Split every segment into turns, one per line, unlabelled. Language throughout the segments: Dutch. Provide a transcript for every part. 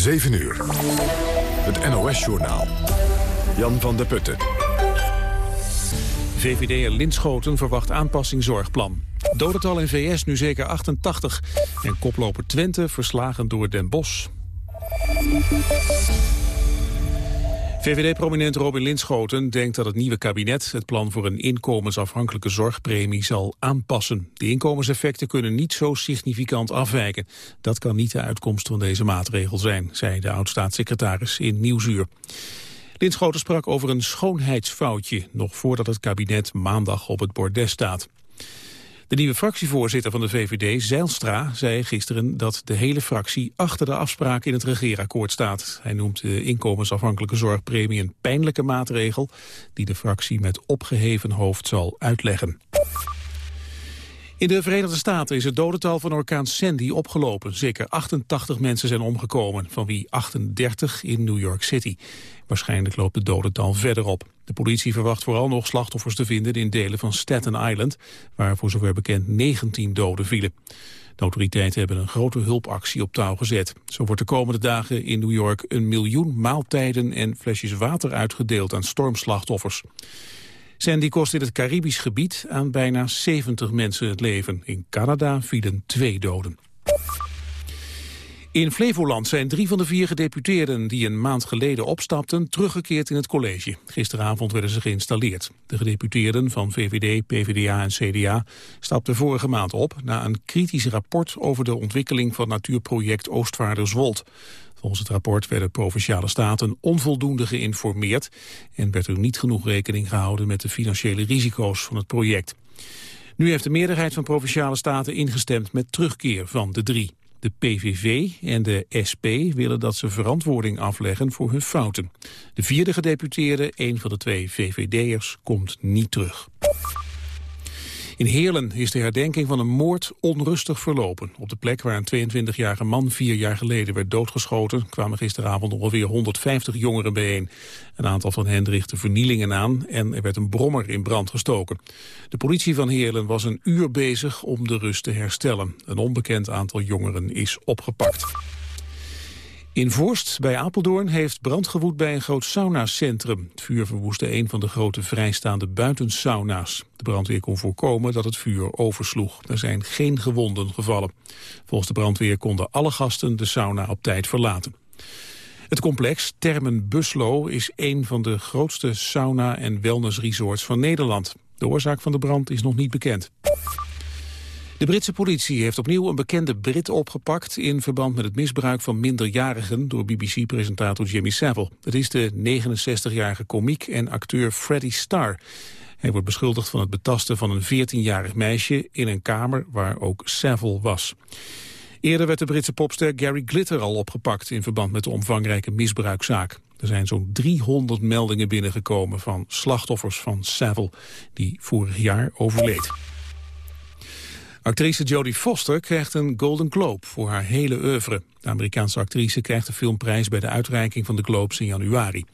7 uur. Het NOS-journaal. Jan van der Putten.
VVD'er Linschoten verwacht aanpassing zorgplan. Dodental in VS nu zeker 88. En koploper Twente verslagen door Den Bosch. VVD-prominent Robin Linschoten denkt dat het nieuwe kabinet het plan voor een inkomensafhankelijke zorgpremie zal aanpassen. De inkomenseffecten kunnen niet zo significant afwijken. Dat kan niet de uitkomst van deze maatregel zijn, zei de oud-staatssecretaris in Nieuwsuur. Linschoten sprak over een schoonheidsfoutje, nog voordat het kabinet maandag op het bordes staat. De nieuwe fractievoorzitter van de VVD, Zeilstra, zei gisteren dat de hele fractie achter de afspraak in het regeerakkoord staat. Hij noemt de inkomensafhankelijke zorgpremie een pijnlijke maatregel die de fractie met opgeheven hoofd zal uitleggen. In de Verenigde Staten is het dodental van orkaan Sandy opgelopen. Zeker 88 mensen zijn omgekomen, van wie 38 in New York City. Waarschijnlijk loopt het dodental verder op. De politie verwacht vooral nog slachtoffers te vinden in delen van Staten Island, waar voor zover bekend 19 doden vielen. De autoriteiten hebben een grote hulpactie op touw gezet. Zo wordt de komende dagen in New York een miljoen maaltijden en flesjes water uitgedeeld aan stormslachtoffers. Sandy kost in het Caribisch gebied aan bijna 70 mensen het leven. In Canada vielen twee doden. In Flevoland zijn drie van de vier gedeputeerden die een maand geleden opstapten teruggekeerd in het college. Gisteravond werden ze geïnstalleerd. De gedeputeerden van VVD, PvdA en CDA stapten vorige maand op na een kritisch rapport over de ontwikkeling van natuurproject Oostvaarderswold. Volgens het rapport werden provinciale staten onvoldoende geïnformeerd en werd er niet genoeg rekening gehouden met de financiële risico's van het project. Nu heeft de meerderheid van provinciale staten ingestemd met terugkeer van de drie. De PVV en de SP willen dat ze verantwoording afleggen voor hun fouten. De vierde gedeputeerde, een van de twee VVD'ers, komt niet terug. In Heerlen is de herdenking van een moord onrustig verlopen. Op de plek waar een 22-jarige man vier jaar geleden werd doodgeschoten... kwamen gisteravond ongeveer 150 jongeren bijeen. Een aantal van hen richtte vernielingen aan en er werd een brommer in brand gestoken. De politie van Heerlen was een uur bezig om de rust te herstellen. Een onbekend aantal jongeren is opgepakt. In Vorst bij Apeldoorn heeft brand gewoed bij een groot saunacentrum. Het vuur verwoestte een van de grote vrijstaande buitensauna's. De brandweer kon voorkomen dat het vuur oversloeg. Er zijn geen gewonden gevallen. Volgens de brandweer konden alle gasten de sauna op tijd verlaten. Het complex Termen Buslo is een van de grootste sauna- en wellnessresorts van Nederland. De oorzaak van de brand is nog niet bekend. De Britse politie heeft opnieuw een bekende Brit opgepakt... in verband met het misbruik van minderjarigen door BBC-presentator Jimmy Savile. Het is de 69-jarige komiek en acteur Freddie Starr. Hij wordt beschuldigd van het betasten van een 14-jarig meisje... in een kamer waar ook Savile was. Eerder werd de Britse popster Gary Glitter al opgepakt... in verband met de omvangrijke misbruikzaak. Er zijn zo'n 300 meldingen binnengekomen van slachtoffers van Savile... die vorig jaar overleed. Actrice Jodie Foster krijgt een Golden Globe voor haar hele oeuvre. De Amerikaanse actrice krijgt de filmprijs bij de uitreiking van de Globes in januari.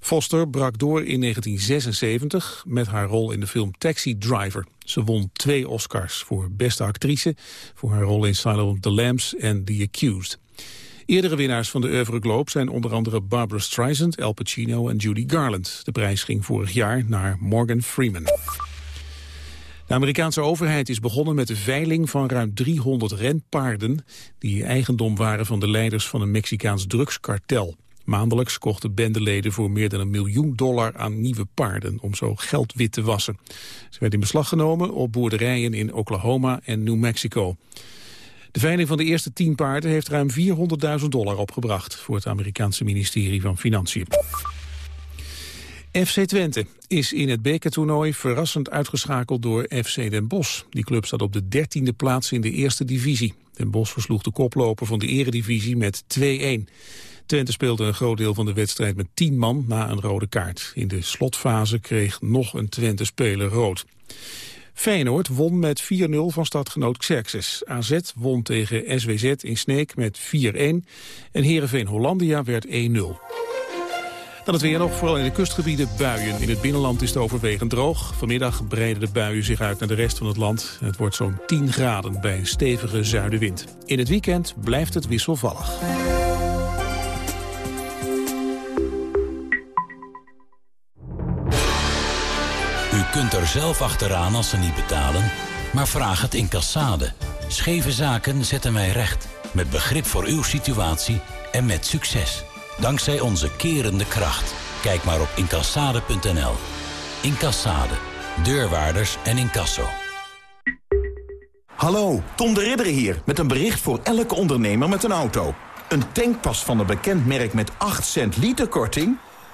Foster brak door in 1976 met haar rol in de film Taxi Driver. Ze won twee Oscars voor beste actrice, voor haar rol in Silence of the Lambs en The Accused. Eerdere winnaars van de Oeuvre Globe zijn onder andere Barbara Streisand, Al Pacino en Judy Garland. De prijs ging vorig jaar naar Morgan Freeman. De Amerikaanse overheid is begonnen met de veiling van ruim 300 renpaarden... die eigendom waren van de leiders van een Mexicaans drugskartel. Maandelijks kochten bendeleden voor meer dan een miljoen dollar aan nieuwe paarden... om zo geld wit te wassen. Ze werden in beslag genomen op boerderijen in Oklahoma en New Mexico. De veiling van de eerste tien paarden heeft ruim 400.000 dollar opgebracht... voor het Amerikaanse ministerie van Financiën. FC Twente is in het bekertoernooi verrassend uitgeschakeld door FC Den Bosch. Die club staat op de dertiende plaats in de eerste divisie. Den Bosch versloeg de koploper van de eredivisie met 2-1. Twente speelde een groot deel van de wedstrijd met 10 man na een rode kaart. In de slotfase kreeg nog een Twente-speler rood. Feyenoord won met 4-0 van stadgenoot Xerxes. AZ won tegen SWZ in Sneek met 4-1. En Heerenveen Hollandia werd 1-0. Dan het weer nog, vooral in de kustgebieden buien. In het binnenland is het overwegend droog. Vanmiddag breiden de buien zich uit naar de rest van het land. Het wordt zo'n 10 graden bij een stevige zuidenwind. In het weekend blijft het wisselvallig.
U kunt er zelf achteraan als ze niet betalen, maar vraag het in Cassade. Scheve zaken zetten wij recht, met begrip voor uw situatie en met succes. Dankzij onze kerende kracht. Kijk maar op incassade.nl. Incassade. Deurwaarders en incasso.
Hallo, Tom de Ridder hier met een bericht voor elke ondernemer met een auto. Een tankpas van een bekend merk met 8 cent liter korting?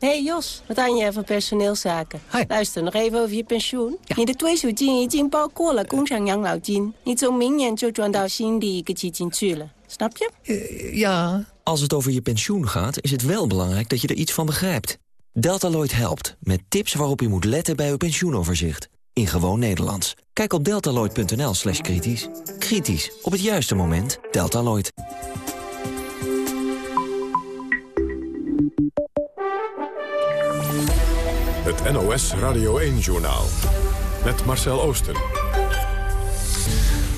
Hey Jos, wat aan je van personeelszaken. Luister, nog even over je pensioen. Ja. Je de twee zo je jin bao ko Je jin. Niet zo ming en zo juan dao. Snap je?
Eh, ja.
Als het over je pensioen gaat, is het wel belangrijk dat je er iets van begrijpt. Deltaloid helpt, met tips waarop je moet letten bij uw pensioenoverzicht. In gewoon Nederlands. Kijk op deltaloid.nl slash kritisch. Kritisch, op het juiste moment, Deltaloid.
Het NOS Radio 1-journaal. Met Marcel Oosten.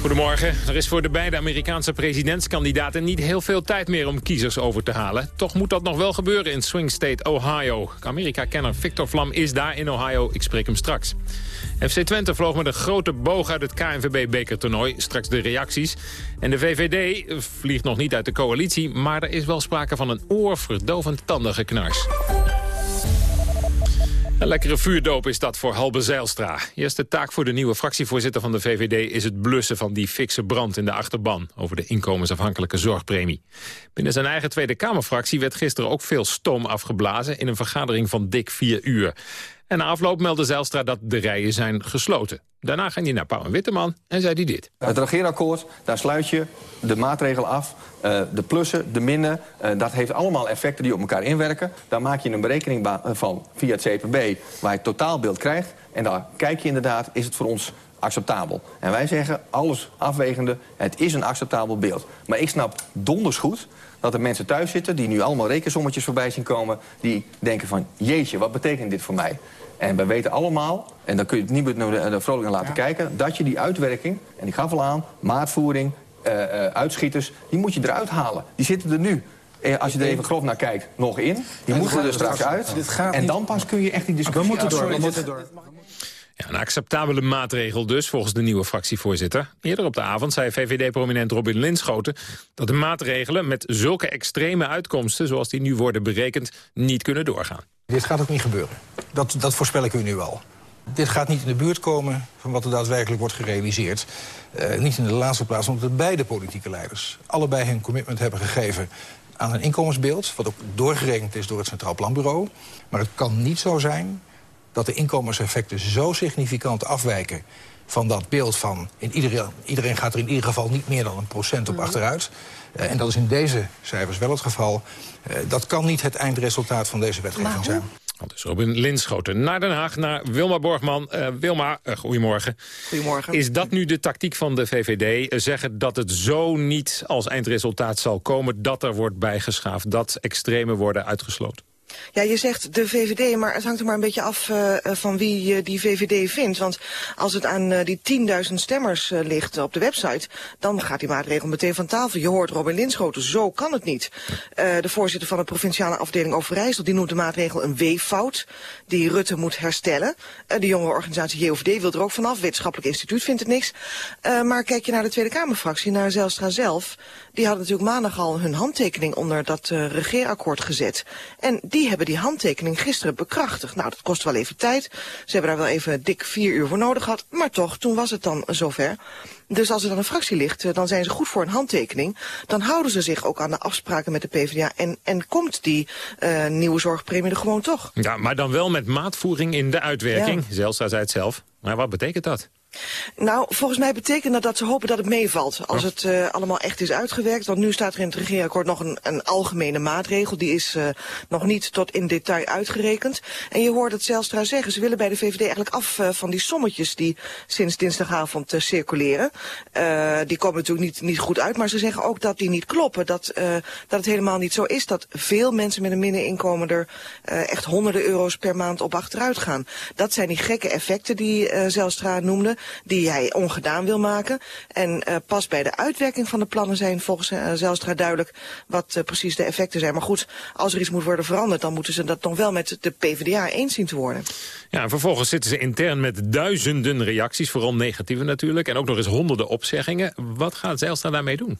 Goedemorgen. Er is voor de beide Amerikaanse presidentskandidaten niet heel veel tijd meer om kiezers over te halen. Toch moet dat nog wel gebeuren in swing state Ohio. Amerika-kenner Victor Vlam is daar in Ohio. Ik spreek hem straks. FC Twente vloog met een grote boog uit het KNVB-bekertoernooi. Straks de reacties. En de VVD vliegt nog niet uit de coalitie... maar er is wel sprake van een oorverdovend tandengeknars. Een lekkere vuurdoop is dat voor Halbe Zijlstra. Eerste taak voor de nieuwe fractievoorzitter van de VVD... is het blussen van die fikse brand in de achterban... over de inkomensafhankelijke zorgpremie. Binnen zijn eigen Tweede Kamerfractie werd gisteren ook veel stoom afgeblazen... in een vergadering van dik vier uur. En na afloop meldde Zijlstra dat de rijen zijn gesloten. Daarna ging hij naar Pauw en Witteman en zei hij dit.
Het regeerakkoord, daar sluit je de maatregelen af. Uh, de plussen, de minnen, uh, dat heeft allemaal effecten die op elkaar inwerken. Daar maak je een berekening van via het CPB waar je het totaalbeeld krijgt. En daar kijk je inderdaad, is het voor ons acceptabel? En wij zeggen, alles afwegende, het is een acceptabel beeld. Maar ik snap donders goed dat er mensen thuis zitten... die nu allemaal rekensommetjes voorbij zien komen... die denken van, jeetje, wat betekent dit voor mij? En we weten allemaal, en daar kun je het niet meer de vrolijk naar laten kijken... dat je die uitwerking, en ik gaf al aan, maatvoering, uh, uh, uitschieters... die moet je eruit halen. Die zitten er nu. Als je er even grof naar kijkt, nog in. Die moeten er straks uit. En dan pas kun je echt die discussie...
We moeten door. We moeten door. Ja, een acceptabele maatregel dus, volgens de nieuwe fractievoorzitter. Eerder op de avond zei VVD-prominent Robin Linschoten... dat de maatregelen met zulke extreme uitkomsten... zoals die nu worden berekend, niet kunnen doorgaan.
Dit gaat ook niet gebeuren. Dat, dat voorspel ik u nu al. Dit gaat niet in de buurt komen van wat er daadwerkelijk wordt gerealiseerd. Uh, niet in de laatste plaats omdat beide politieke leiders... allebei hun commitment hebben gegeven aan een inkomensbeeld... wat ook doorgerekend is door het Centraal Planbureau. Maar het kan niet zo zijn dat de inkomenseffecten zo significant afwijken van dat beeld van... In iedereen, iedereen gaat er in ieder geval niet meer dan een procent op achteruit. Uh, en dat is in deze cijfers wel het geval. Uh, dat kan niet het eindresultaat van deze wetgeving zijn.
Dus Robin Linschoten naar Den Haag, naar Wilma Borgman. Uh, Wilma, uh, goedemorgen.
Goedemorgen.
Is dat nu de tactiek van de VVD? Uh, zeggen dat het zo niet als eindresultaat zal komen... dat er wordt bijgeschaafd, dat extreme worden uitgesloten?
Ja, je zegt de VVD, maar het hangt er maar een beetje af uh, van wie je die VVD vindt. Want als het aan uh, die 10.000 stemmers ligt op de website... dan gaat die maatregel meteen van tafel. Je hoort Robin Linschoten, zo kan het niet. de voorzitter van de provinciale afdeling Overijssel... die noemt de maatregel een weeffout die Rutte moet herstellen. de jonge organisatie JOVD wil er ook vanaf. Wetenschappelijk instituut vindt het niks. maar kijk je naar de Tweede Kamerfractie, naar Zelstra zelf... die hadden natuurlijk maandag al hun handtekening onder dat regeerakkoord gezet. En die hebben die handtekening gisteren bekrachtigd. Nou, dat kost wel even tijd. Ze hebben daar wel even dik vier uur voor nodig gehad. Maar toch, toen was het dan zover. Dus als er dan een fractie ligt, dan zijn ze goed voor een handtekening. Dan houden ze zich ook aan de afspraken met de PvdA. En, en komt die uh, nieuwe zorgpremie er gewoon toch.
Ja, maar dan wel met maatvoering in de uitwerking. Ja. Zelstra zei het zelf. Maar wat betekent dat?
Nou, volgens mij betekent dat dat ze hopen dat het meevalt. Als het uh, allemaal echt is uitgewerkt. Want nu staat er in het regeerakkoord nog een, een algemene maatregel. Die is uh, nog niet tot in detail uitgerekend. En je hoort het zelfs trouwens zeggen. Ze willen bij de VVD eigenlijk af uh, van die sommetjes die sinds dinsdagavond circuleren. die komen natuurlijk niet, niet goed uit. Maar ze zeggen ook dat die niet kloppen. Dat, dat het helemaal niet zo is dat veel mensen met een middeninkomen er echt honderden euro's per maand op achteruit gaan. Dat zijn die gekke effecten die Zelstra noemde die hij ongedaan wil maken. En uh, pas bij de uitwerking van de plannen zijn volgens uh, Zelstra duidelijk wat uh, precies de effecten zijn. Maar goed, als er iets moet worden veranderd, dan moeten ze dat nog wel met de PvdA eens zien te worden.
Ja, en vervolgens zitten ze intern met duizenden reacties, vooral negatieve natuurlijk, en ook nog eens honderden opzeggingen. Wat gaat Zelstra daarmee doen?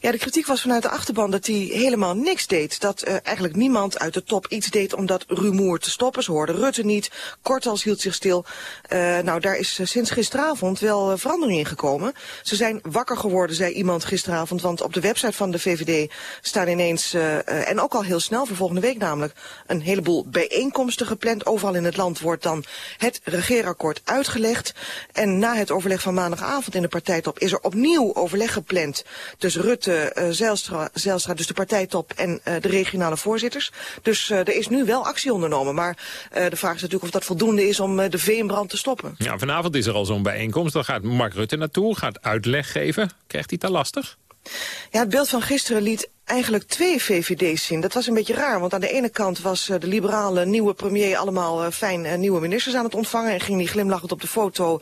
Ja, de kritiek was vanuit de achterban dat hij helemaal niks deed. Dat uh, eigenlijk niemand uit de top iets deed om dat rumoer te stoppen. Ze hoorden Rutte niet, Kortals hield zich stil. Uh, nou, daar is uh, sinds gisteravond wel verandering in gekomen. Ze zijn wakker geworden, zei iemand gisteravond. Want op de website van de VVD staan ineens, en ook al heel snel voor volgende week namelijk... een heleboel bijeenkomsten gepland. Overal in het land wordt dan het regeerakkoord uitgelegd. En na het overleg van maandagavond in de partijtop is er opnieuw overleg gepland... Dus Rutte, uh, Zijlstra, Zijlstra, dus de partijtop en uh, de regionale voorzitters. Dus uh, er is nu wel actie ondernomen. Maar de vraag is natuurlijk of dat voldoende is om de veenbrand te stoppen.
Ja, vanavond is er al zo'n bijeenkomst. Dan gaat Mark Rutte naartoe, gaat uitleg geven. Krijgt hij het dan lastig?
Ja, het beeld van gisteren liet eigenlijk twee VVD's zien. Dat was een beetje raar, want aan de ene kant was uh, de liberale nieuwe premier allemaal uh, fijn uh, nieuwe ministers aan het ontvangen. En ging die glimlachend op de foto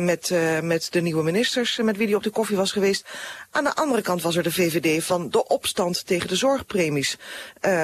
met, met de nieuwe ministers met wie hij op de koffie was geweest. Aan de andere kant was er de VVD van de opstand tegen de zorgpremies.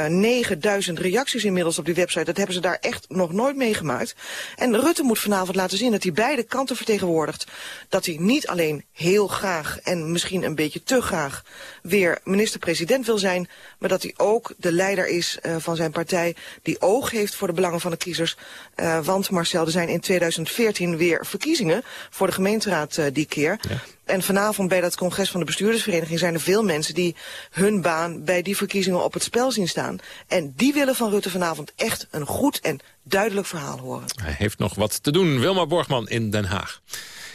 9000 reacties inmiddels op die website, dat hebben ze daar echt nog nooit meegemaakt. En Rutte moet vanavond laten zien dat hij beide kanten vertegenwoordigt. Dat hij niet alleen heel graag en misschien een beetje te graag weer minister-president wil zijn, maar dat hij ook de leider is uh, van zijn partij, die oog heeft voor de belangen van de kiezers. Uh, want Marcel, er zijn in 2014 weer verkiezingen voor de gemeenteraad uh, die keer. Ja. En vanavond bij dat congres van de bestuurdersvereniging zijn er veel mensen die hun baan bij die verkiezingen op het spel zien staan. En die willen van Rutte vanavond echt een goed en duidelijk verhaal horen.
Hij heeft nog wat te doen. Wilma Borgman in Den Haag.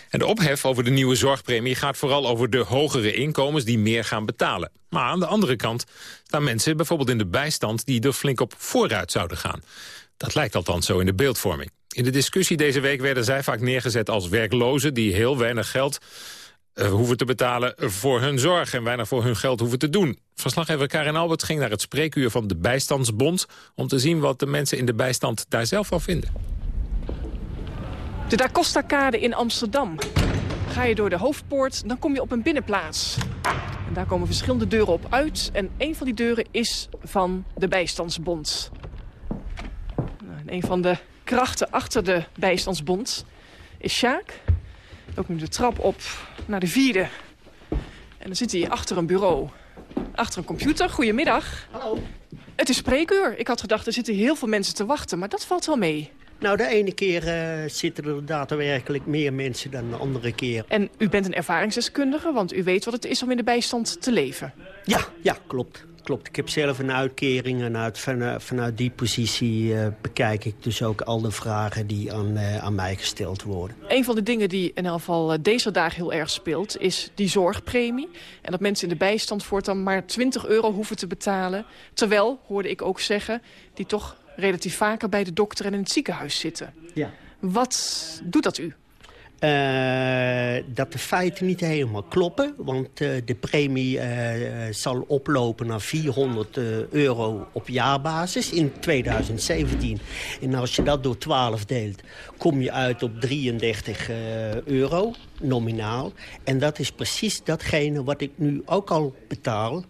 En de ophef over de nieuwe zorgpremie gaat vooral over de hogere inkomens die meer gaan betalen. Maar aan de andere kant staan mensen bijvoorbeeld in de bijstand die er flink op vooruit zouden gaan. Dat lijkt althans zo in de beeldvorming. In de discussie deze week werden zij vaak neergezet als werklozen die heel weinig geld uh, hoeven te betalen voor hun zorg en weinig voor hun geld hoeven te doen. Verslaggever Karin Albert ging naar het spreekuur van de Bijstandsbond... om te zien wat de mensen in de bijstand daar zelf van vinden.
De Da Costa-kade in Amsterdam. Ga je door de hoofdpoort, dan kom je op een binnenplaats. En daar komen verschillende deuren op uit. En een van die deuren is van de Bijstandsbond. Nou, een van de krachten achter de Bijstandsbond is Sjaak. Ook nu de trap op naar de vierde. En dan zit hij achter een bureau. Achter een computer. Goedemiddag.
Hallo.
Het is spreekuur. Ik had gedacht, er zitten heel veel mensen te wachten. Maar dat valt wel mee.
Nou, de ene keer uh, zitten er daadwerkelijk meer mensen dan de andere keer.
En u bent een ervaringsdeskundige, want u weet wat het is om in de bijstand te leven.
Ja, ja klopt. Klopt. Ik heb zelf een uitkering en uit, vanuit, vanuit die positie uh, bekijk ik dus ook al de vragen die aan, uh, aan mij gesteld worden.
Een van de dingen die in elk geval deze dagen heel erg speelt is die zorgpremie. En dat mensen in de bijstand voortaan maar 20 euro hoeven te betalen. Terwijl, hoorde ik ook zeggen, die toch relatief vaker bij de dokter en in het ziekenhuis zitten.
Ja.
Wat doet dat u?
Uh, dat de feiten niet helemaal kloppen. Want uh, de premie uh, zal oplopen naar 400 euro op jaarbasis in 2017. En als je dat door 12 deelt, kom je uit op 33 euro nominaal. En dat is precies datgene wat ik nu ook al betaal...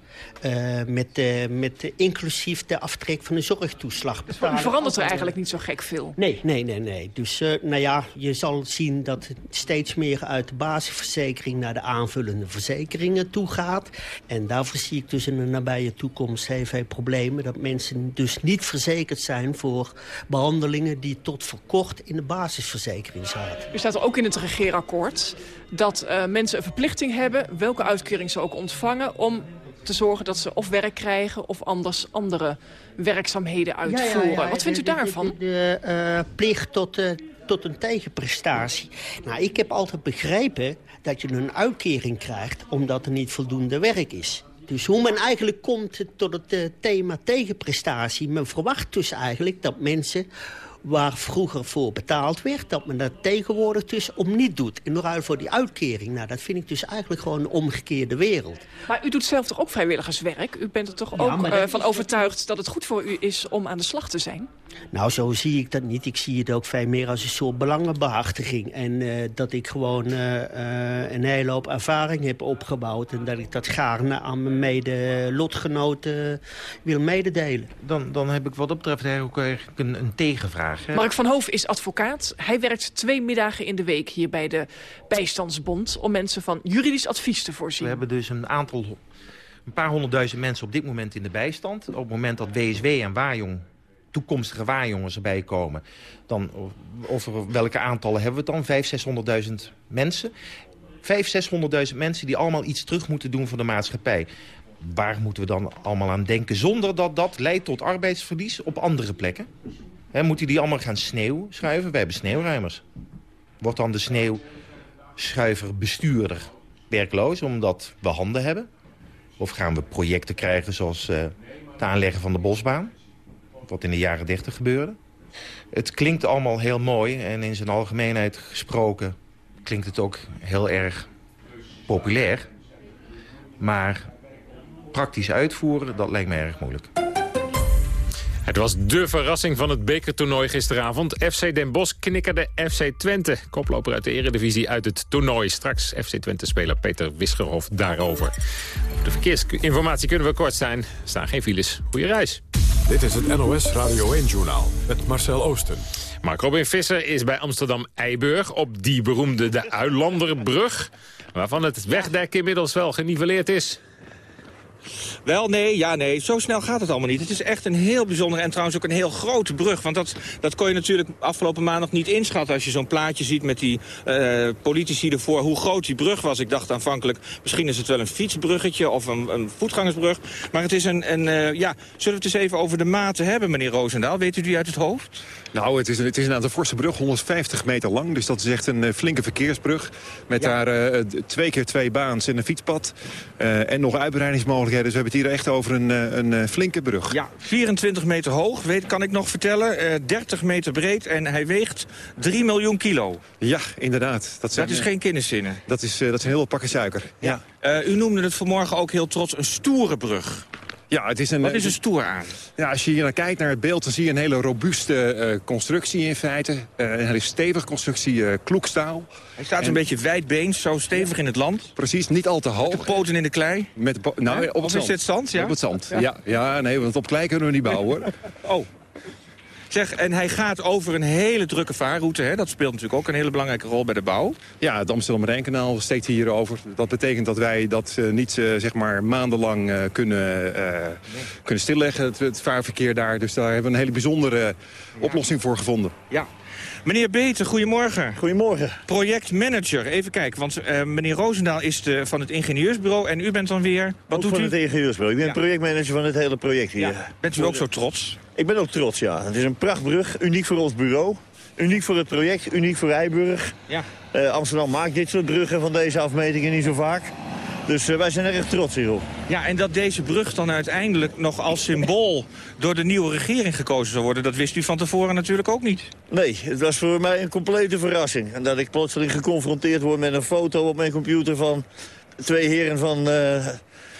Uh, met, uh, met inclusief de aftrek van de zorgtoeslag.
Dus verandert er eigenlijk niet zo gek veel?
Nee, nee, nee. nee. Dus uh, nou ja, je zal zien dat het steeds meer uit de basisverzekering... naar de aanvullende verzekeringen toe gaat. En daarvoor zie ik dus in de nabije toekomst heel veel problemen... dat mensen dus niet verzekerd zijn voor behandelingen... die tot voor kort in de basisverzekering zaten.
U staat er ook in het regeerakkoord dat uh, mensen een verplichting hebben... welke uitkering ze ook ontvangen... om te zorgen dat ze of werk krijgen... of anders andere werkzaamheden uitvoeren. Ja, ja, ja. Wat vindt u daarvan?
De, de, de uh, plicht tot uh, tot een tegenprestatie. Nou, ik heb altijd begrepen dat je een uitkering krijgt... omdat er niet voldoende werk is. Dus hoe men eigenlijk komt tot het uh, thema tegenprestatie... men verwacht dus eigenlijk dat mensen waar vroeger voor betaald werd... dat men dat tegenwoordig dus om niet doet. In ruil voor die uitkering. Nou, dat vind ik dus eigenlijk gewoon een omgekeerde wereld.
Maar u doet zelf toch ook vrijwilligerswerk? U bent er toch ook uh, van overtuigd dat het goed voor u is om aan de slag te zijn?
Nou, zo zie ik dat niet. Ik zie het ook veel meer als een soort belangenbehartiging. En uh, dat ik gewoon uh, uh, een hele hoop ervaring heb opgebouwd... en dat ik dat gaarne aan mijn mede-lotgenoten wil mededelen.
Dan, dan heb ik wat dat betreft eigenlijk een, een tegenvraag. Hè?
Mark van Hoof is advocaat. Hij werkt twee middagen in de week hier bij de Bijstandsbond... om mensen van juridisch advies te voorzien.
We hebben dus een aantal... een paar honderdduizend mensen op dit moment in de bijstand. Op het moment dat WSW en Waarjong toekomstige waarjongens erbij komen... dan over welke aantallen hebben we het dan? 500.000, 600.000 mensen. 500.000, 600.000 mensen die allemaal iets terug moeten doen voor de maatschappij. Waar moeten we dan allemaal aan denken... zonder dat dat leidt tot arbeidsverlies op andere plekken? He, moet die allemaal gaan sneeuw schuiven? Wij hebben sneeuwruimers. Wordt dan de sneeuwschuiver bestuurder werkloos omdat we handen hebben? Of gaan we projecten krijgen zoals uh, het aanleggen van de bosbaan? Wat in de jaren 30 gebeurde. Het klinkt allemaal heel mooi en in zijn algemeenheid gesproken klinkt het ook heel erg populair. Maar praktisch uitvoeren, dat lijkt me erg moeilijk.
Het was dé verrassing van het bekertoernooi gisteravond. FC Den Bosch knikkerde FC Twente. Koploper uit de eredivisie uit het toernooi. Straks FC Twente-speler Peter Wisgerhof daarover. Op de verkeersinformatie kunnen we kort zijn. Er staan geen files. Goeie reis.
Dit is het NOS Radio 1-journaal met Marcel Oosten.
Mark Robin Visser is bij Amsterdam-Eiburg op die beroemde de Uilanderbrug... waarvan het wegdek inmiddels wel geniveleerd is.
Wel, nee, ja, nee. Zo snel gaat het allemaal niet. Het is echt een heel bijzondere en trouwens ook een heel grote brug. Want dat, dat kon je natuurlijk afgelopen maandag niet inschatten... als je zo'n plaatje ziet met die uh, politici ervoor, hoe groot die brug was. Ik dacht aanvankelijk, misschien is het wel een fietsbruggetje of een, een voetgangersbrug. Maar het is een, een uh, ja, zullen we het eens even over de maten hebben, meneer Roosendaal? Weet u die uit het hoofd?
Nou, het is, het is een forse brug, 150 meter lang. Dus dat is echt een uh, flinke verkeersbrug. Met ja. daar twee keer twee baans en een fietspad. en nog uitbreidingsmogelijkheden. Dus we hebben het hier echt over een, een flinke brug.
Ja, 24 meter hoog, weet, kan ik nog vertellen. Uh, 30 meter breed en hij weegt 3 miljoen kilo.
Ja, inderdaad.
Dat, zijn, dat is geen kinderzinnen.
Dat is, dat zijn heel veel pakken suiker. Ja.
ja. U noemde het vanmorgen ook heel trots een stoere brug.
Ja, het is een,
Wat is er stoer aan?
Ja, als je hier naar kijkt naar het beeld, dan zie je een hele robuuste uh, constructie in feite. Uh, een hele stevige constructie, uh, kloekstaal.
Hij staat en... een beetje wijdbeens, zo stevig in het land.
Precies, niet al te hoog.
Met de poten in de klei.
Met nou, op het
of
zand.
is zand? Ja?
Op het zand, ja. ja. ja. nee, want op klei kunnen we niet bouwen hoor.
oh. Zeg, en hij gaat over een hele drukke vaarroute. Hè? Dat speelt natuurlijk ook een hele belangrijke rol bij de bouw.
Ja, het Amsterdam-Rijnkanaal steekt hier over. Dat betekent dat wij dat uh, niet uh, zeg maar maandenlang uh, kunnen, nee. kunnen stilleggen, het, het, vaarverkeer daar. Dus daar hebben we een hele bijzondere ja. oplossing voor gevonden.
Ja. Meneer Beter, goedemorgen.
Goedemorgen.
Projectmanager, even kijken. Want uh, meneer Roosendaal is de, van het ingenieursbureau en u bent dan weer... Wat
ook
doet
van
u?
het ingenieursbureau. Ik ben ja. projectmanager van het hele project hier.
Ja. Bent u ook zo trots?
Ik ben ook trots, ja. Het is een prachtbrug, uniek voor ons bureau. Uniek voor het project, uniek voor Eiburg.
Ja.
Uh, Amsterdam maakt dit soort bruggen van deze afmetingen niet zo vaak. Dus uh, wij zijn erg trots hierop.
Ja, en dat deze brug dan uiteindelijk nog als symbool door de nieuwe regering gekozen zou worden... dat wist u van tevoren natuurlijk ook niet.
Nee, het was voor mij een complete verrassing. En dat ik plotseling geconfronteerd word met een foto op mijn computer... van twee heren van, uh,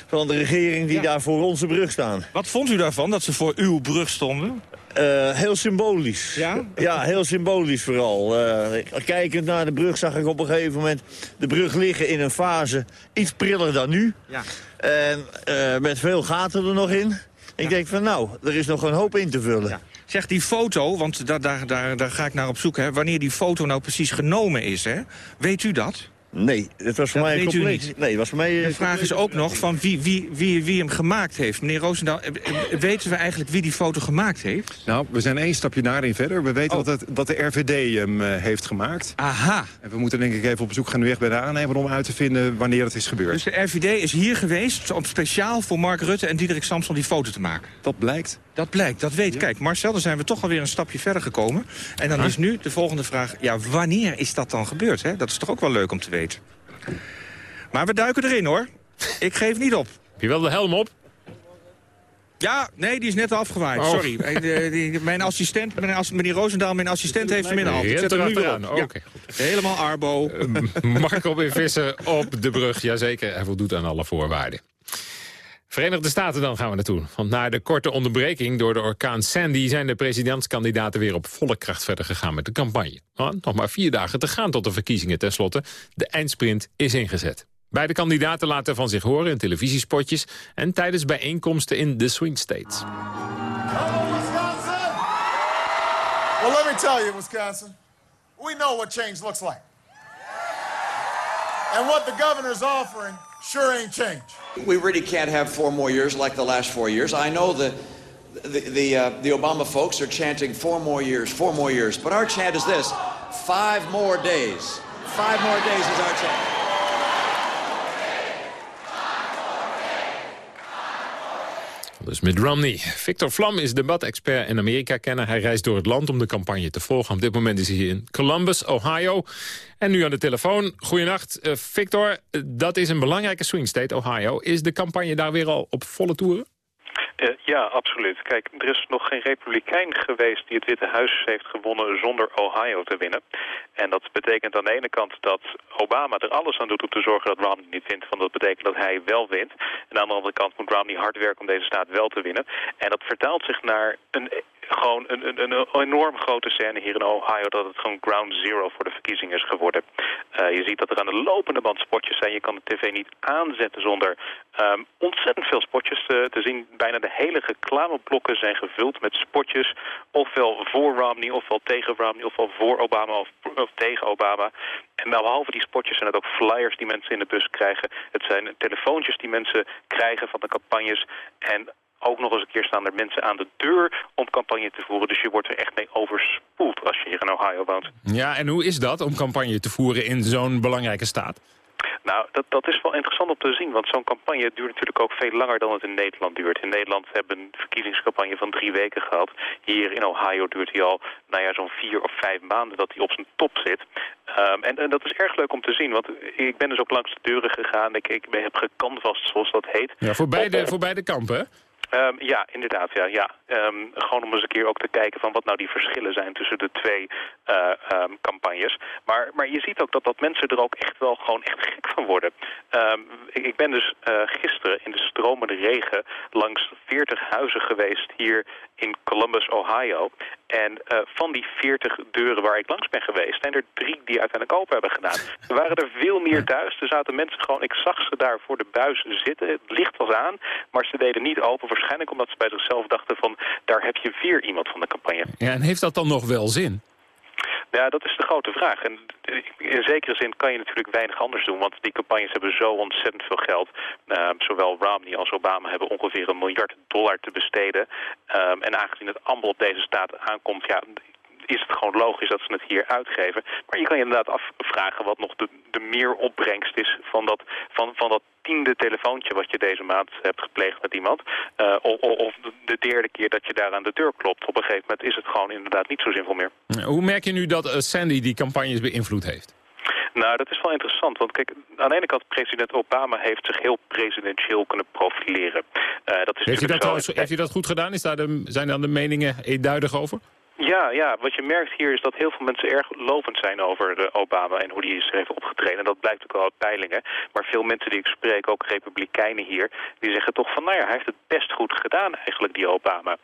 van de regering die ja. daar voor onze brug staan.
Wat vond u daarvan, dat ze voor uw brug stonden?
Uh, heel symbolisch.
Ja?
Ja, heel symbolisch vooral. Uh, kijkend naar de brug zag ik op een gegeven moment de brug liggen in een fase iets priller dan nu.
Ja.
En uh, met veel gaten er nog in. Ik ja. denk van nou, er is nog een hoop in te vullen. Ja.
Zeg, die foto, want daar, daar, daar, daar ga ik naar op zoek. Hè, wanneer die foto nou precies genomen is, hè? weet u dat?
Nee, het was voor
Dat
mij compleet.
niet.
Nee, was voor mij...
De vraag is ook nog van wie, wie, wie, wie hem gemaakt heeft. Meneer Roosendaal, eh, eh, weten we eigenlijk wie die foto gemaakt heeft?
Nou, we zijn één stapje daarin verder. We weten
Oh.
dat, het, dat de RVD hem eh, heeft gemaakt.
Aha.
En we moeten denk ik even op bezoek gaan nu echt bij de aannemer... om uit te vinden wanneer het is gebeurd.
Dus de RVD is hier geweest om speciaal voor Mark Rutte en Diederik Samson die foto te maken.
Dat blijkt.
Dat blijkt, dat weet. Kijk, Marcel, dan zijn we toch alweer een stapje verder gekomen. En dan is nu de volgende vraag, ja, wanneer is dat dan gebeurd? Hè? Dat is toch ook wel leuk om te weten. Maar we duiken erin, hoor. Ik geef niet op.
Heb je wel de helm op?
Ja, nee, die is net afgewaaid.
Oh.
Sorry. Eh, die- die- mijn assistent, mijn meneer Roosendaal, mijn assistent heeft hem in de hand. Ik zet hem nu weer. Ja.
Oké,
Helemaal Arbo.
Marco weer vissen op de brug. Jazeker, hij voldoet aan alle voorwaarden. Verenigde Staten dan gaan we naartoe. Want na de korte onderbreking door de orkaan Sandy... zijn de presidentskandidaten weer op volle kracht verder gegaan met de campagne. Nog maar vier dagen te gaan tot de verkiezingen tenslotte. De eindsprint is ingezet. Beide kandidaten laten van zich horen in televisiespotjes... en tijdens bijeenkomsten in de swing states.
Well, let me tell you, Wisconsin, we know what change looks like. And what the governor's offering sure ain't change.
We really can't have four more years like the last four years. I know the the the, uh, the Obama folks are chanting four more years, four more years, but our chant is this: five more days. Five more days is our chant.
Dus met Romney. Victor Vlam is debatexpert en Amerika-kenner. Hij reist door het land om de campagne te volgen. Op dit moment is hij in Columbus, Ohio. En nu aan de telefoon. Goedenacht, eh, Victor. Eh, Dat is een belangrijke swing state, Ohio. Is de campagne daar weer al op volle toeren?
Eh, ja, absoluut. Kijk, er is nog geen republikein geweest die het Witte Huis heeft gewonnen zonder Ohio te winnen. En dat betekent aan de ene kant dat Obama er alles aan doet om te zorgen dat Romney niet wint. Want dat betekent dat hij wel wint. En aan de andere kant moet Romney hard werken om deze staat wel te winnen. En dat vertaalt zich naar een gewoon een, een, een enorm grote scène hier in Ohio... dat het gewoon ground zero voor de verkiezingen is geworden. Eh, je ziet dat er aan de lopende band spotjes zijn. Je kan de tv niet aanzetten zonder ehm, ontzettend veel spotjes te, te zien. Bijna de hele reclameblokken zijn gevuld met spotjes. Ofwel voor Romney, ofwel tegen Romney, ofwel voor Obama of, of tegen Obama. En nou, behalve die spotjes zijn het ook flyers die mensen in de bus krijgen. Het zijn telefoontjes die mensen krijgen van de campagnes. En ook nog eens een keer staan er mensen aan de deur om campagne te voeren. Dus je wordt er echt mee overspoeld als je hier in Ohio woont.
Ja, en hoe is dat om campagne te voeren in zo'n belangrijke staat?
Nou, dat, dat is wel interessant om te zien, want zo'n campagne duurt natuurlijk ook veel langer dan het in Nederland duurt. In Nederland hebben we een verkiezingscampagne van drie weken gehad. Hier in Ohio duurt hij al, nou ja, zo'n vier of vijf maanden dat hij op zijn top zit. Ehm, en, en dat is erg leuk om te zien, want ik ben dus ook langs de deuren gegaan. Ik, ik heb gecanvast, zoals dat heet.
Ja, voor beide, voor beide kampen,
Ehm, ja, inderdaad. Ja, ja. Ehm, gewoon om eens een keer ook te kijken van wat nou die verschillen zijn tussen de twee eh, ehm, campagnes. Maar, maar je ziet ook dat, dat mensen er ook echt wel gewoon echt gek van worden. Ik, ik ben dus eh, gisteren in de stromende regen langs 40 huizen geweest hier in Columbus, Ohio. En eh, van die 40 deuren waar ik langs ben geweest, zijn er drie die uiteindelijk open hebben gedaan. Er waren er veel meer thuis. Er zaten mensen gewoon, ik zag ze daar voor de buis zitten. Het licht was aan, maar ze deden niet open. Waarschijnlijk omdat ze bij zichzelf dachten van, daar heb je weer iemand van de campagne.
Ja, en heeft dat dan nog wel zin?
Ja, dat is de grote vraag. En in zekere zin kan je natuurlijk weinig anders doen, want die campagnes hebben zo ontzettend veel geld. Uh, zowel Romney als Obama hebben ongeveer een miljard dollar te besteden. Um, en aangezien het allemaal op deze staat aankomt, ja, is het gewoon logisch dat ze het hier uitgeven. Maar je kan je inderdaad afvragen wat nog de, de meer opbrengst is van dat, van, van dat tiende telefoontje wat je deze maand hebt gepleegd met iemand. Uh, of, of de derde keer dat je daar aan de deur klopt. Op een gegeven moment is het gewoon inderdaad niet zo zinvol meer.
Hoe merk je nu dat uh, Sandy die campagnes beïnvloed heeft?
Nou, dat is wel interessant. Want kijk, aan de ene kant, president Obama heeft zich heel presidentieel kunnen profileren. Uh, dat is
heeft, hij dat trouwens, heeft dat goed gedaan? Is daar de, zijn daar de meningen eenduidig over?
Ja, ja, wat je merkt hier is dat heel veel mensen erg lovend zijn over de Obama en hoe die is heeft opgetreden. En dat blijkt ook wel uit peilingen. Maar veel mensen die ik spreek, ook republikeinen hier, die zeggen toch van, nou ja, hij heeft het best goed gedaan eigenlijk, die Obama. Um,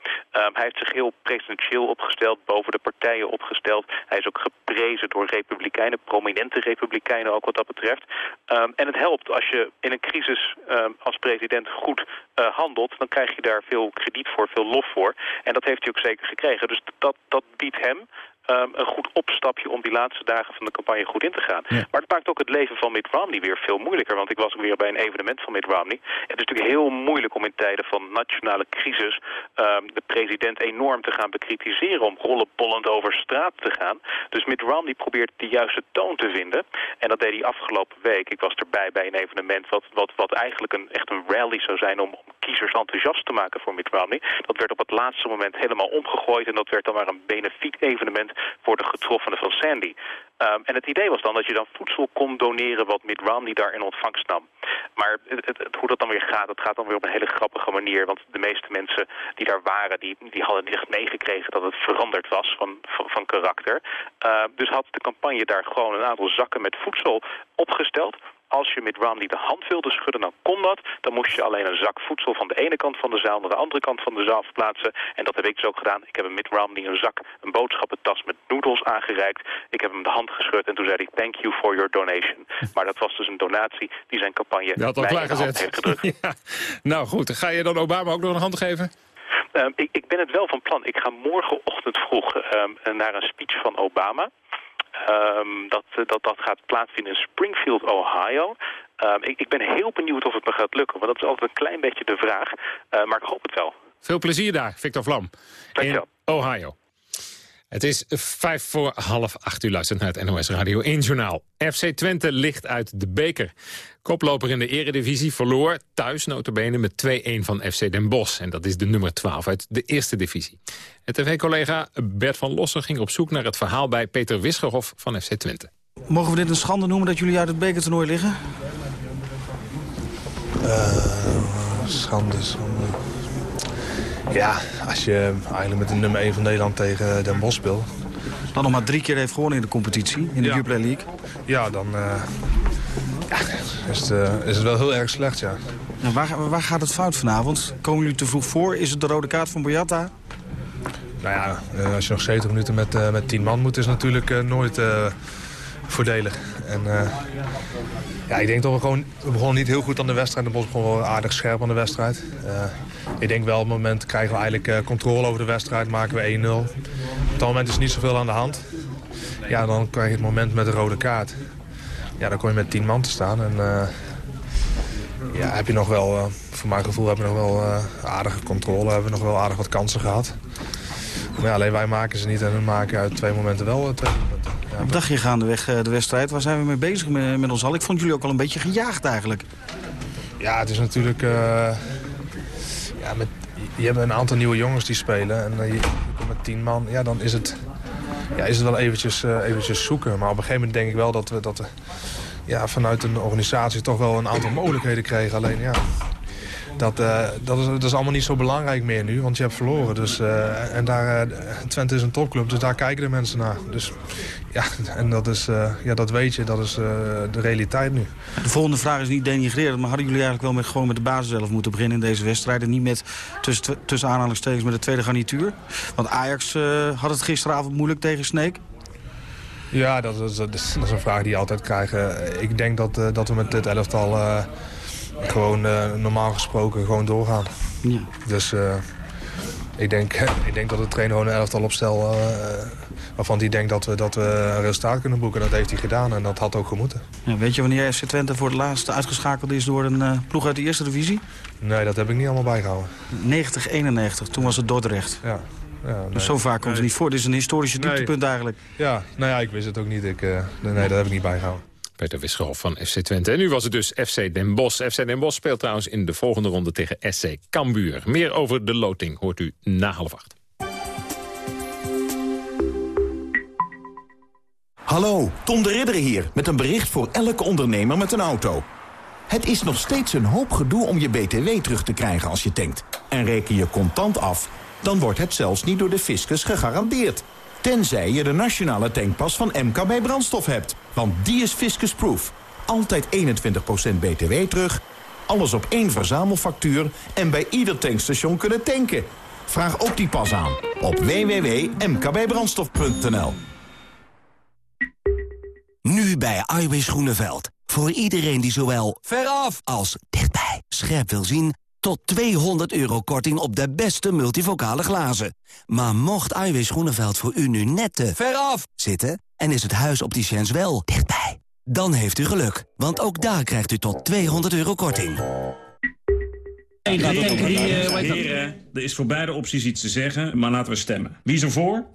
hij heeft zich heel presidentieel opgesteld, boven de partijen opgesteld. Hij is ook geprezen door republikeinen, prominente republikeinen ook wat dat betreft. Um, en het helpt als je in een crisis um, als president goed uh, handelt, dan krijg je daar veel krediet voor, veel lof voor. En dat heeft hij ook zeker gekregen. Dus dat, dat biedt hem ehm, een goed opstapje om die laatste dagen van de campagne goed in te gaan. Maar het maakt ook het leven van Mitt Romney weer veel moeilijker. Want ik was ook weer bij een evenement van Mitt Romney. Het is natuurlijk heel moeilijk om in tijden van nationale crisis ehm, de president enorm te gaan bekritiseren om rollenbollend over straat te gaan. Dus Mitt Romney probeert de juiste toon te vinden. En dat deed hij afgelopen week. Ik was erbij bij een evenement wat, wat, wat eigenlijk een, echt een rally zou zijn om, om kiezers enthousiast te maken voor Mitt Romney. Dat werd op het laatste moment helemaal omgegooid en dat werd dan maar een benefiet evenement voor de getroffenen van Sandy. Um, en het idee was dan dat je dan voedsel kon doneren wat Mitt Romney daar in ontvangst nam. Maar het, hoe dat dan weer gaat, het gaat dan weer op een hele grappige manier. Want de meeste mensen die daar waren, die, die hadden niet echt meegekregen dat het veranderd was van, van, karakter. Uh, dus had de campagne daar gewoon een aantal zakken met voedsel opgesteld als je met Romney de hand wilde schudden, dan kon dat. Dan moest je alleen een zak voedsel van de ene kant van de zaal naar de andere kant van de zaal verplaatsen. En dat heb ik dus ook gedaan. Ik heb hem met Romney een zak, een boodschappentas met noedels aangereikt. Ik heb hem de hand geschud en toen zei hij, thank you for your donation. Maar dat was dus een donatie die zijn campagne
Je had al klaargezet.
heeft gedrukt.
ja. Nou goed, ga je dan Obama ook nog een hand geven?
Um, ik, ik, ben het wel van plan. Ik ga morgenochtend vroeg um, naar een speech van Obama. Um, dat, dat, dat gaat plaatsvinden in Springfield, Ohio. Um, ik, ik, ben heel benieuwd of het me gaat lukken, want dat is altijd een klein beetje de vraag. Uh, maar ik hoop het wel.
Veel plezier daar, Victor Vlam.
Dankjewel.
In Ohio. Het is vijf voor half acht. U luistert naar het NOS Radio 1 Journaal. FC Twente ligt uit de beker. Koploper in de eredivisie verloor thuis notabene met 2-1 van FC Den Bosch. En dat is de nummer 12 uit de eerste divisie. Het tv-collega Bert van Lossen ging op zoek naar het verhaal bij Peter Wisgerhof van FC Twente.
Mogen we dit een schande noemen dat jullie uit het bekertoernooi liggen?
Uh, schande, schande. Ja, als je eigenlijk met de nummer 1 van Nederland tegen Den Bosch speelt.
Dan nog maar drie keer heeft gewonnen in de competitie, in de ja. Jupiler League.
Ja, dan uh, ja, is, het, uh, is het wel heel erg slecht, ja.
Nou, waar, waar gaat het fout vanavond? Komen jullie te vroeg voor? Is het de rode kaart van Boyata?
Nou ja, uh, als je nog 70 minuten met, met 10 man moet, is het natuurlijk nooit voordelig. En ja, ik denk dat we gewoon... We begonnen niet heel goed aan de wedstrijd. De Bos begon wel aardig scherp aan de wedstrijd. Uh, ik denk wel op het moment krijgen we eigenlijk uh, controle over de wedstrijd. Maken we 1-0. Op dat moment is niet zoveel aan de hand. Ja, dan krijg je het moment met de rode kaart. Ja, dan kom je met 10 man te staan. En uh, ja, heb je nog wel... voor mijn gevoel heb je nog wel aardige controle. Hebben we nog wel aardig wat kansen gehad. Maar ja, alleen wij maken ze niet. En we maken uit twee momenten wel twee
Op dagje gaandeweg de wedstrijd. Waar zijn we mee bezig met, met ons al? Ik vond jullie ook al een beetje gejaagd eigenlijk.
Ja, het is natuurlijk... Uh, ja, met, je hebt een aantal nieuwe jongens die spelen. En uh, met tien man. Ja, dan is het, ja, is het wel eventjes, eventjes zoeken. Maar op een gegeven moment denk ik wel dat we, dat ja, vanuit een organisatie toch wel een aantal mogelijkheden kregen. Alleen ja, dat, uh, dat, is, dat is allemaal niet zo belangrijk meer nu, want je hebt verloren. Dus, uh, en daar, uh, Twente is een topclub, dus daar kijken de mensen naar. Dus ja, en dat, is, ja, dat weet je, dat is de realiteit nu.
De volgende vraag is niet denigrerend, maar hadden jullie eigenlijk wel met, gewoon met de basis zelf moeten beginnen in deze wedstrijd? En niet met, tussen, tussen aanhalingstekens, met de tweede garnituur? Want Ajax had het gisteravond moeilijk tegen Sneek.
Ja, dat is, dat, is, dat is een vraag die je altijd krijgt. Ik denk dat, dat we met dit elftal gewoon uh, normaal gesproken gewoon doorgaan.
Ja.
Dus uh, ik, denk, ik denk dat de trainer gewoon een elftal opstel... Uh, waarvan hij denkt dat we, dat we een resultaat kunnen boeken. Dat heeft hij gedaan en dat had ook gemoeten.
Ja, weet je wanneer FC Twente voor het laatst uitgeschakeld is door een ploeg uit de eerste divisie?
Nee, dat heb ik niet allemaal bijgehouden.
90-91, toen was het Dordrecht.
Ja. Ja, nee.
dus zo vaak komt
nee.
het niet voor. Dit is een historische dieptepunt
nee.
eigenlijk.
Ja, nou ja, ik wist het ook niet. Ik, uh, nee, dat heb ik niet bijgehouden.
Peter Wisgerhoff van FC Twente. En nu was het dus FC Den Bosch. FC Den Bosch speelt trouwens in de volgende ronde tegen SC Cambuur. Meer over de loting hoort u na half acht.
Hallo, Tom de Ridder hier met een bericht voor elke ondernemer met een auto. Het is nog steeds een hoop gedoe om je BTW terug te krijgen als je tankt. En reken je contant af, dan wordt het zelfs niet door de fiscus gegarandeerd. Tenzij je de nationale tankpas van MKB Brandstof hebt. Want die is fiscusproof. Altijd 21% btw terug, alles op één verzamelfactuur... en bij ieder tankstation kunnen tanken. Vraag ook die pas aan op www.mkbbrandstof.nl.
Nu bij Iwis Groeneveld. Voor iedereen die zowel veraf als dichtbij scherp wil zien...
tot 200 euro korting op de beste multivocale glazen. Maar mocht Aiwis Groeneveld voor u nu net te ver af zitten... en is het huis Opticiens wel dichtbij, dan heeft u geluk. Want ook daar krijgt u tot 200 euro korting.
Heren, er is voor beide opties iets te zeggen, maar laten we stemmen. Wie is er voor?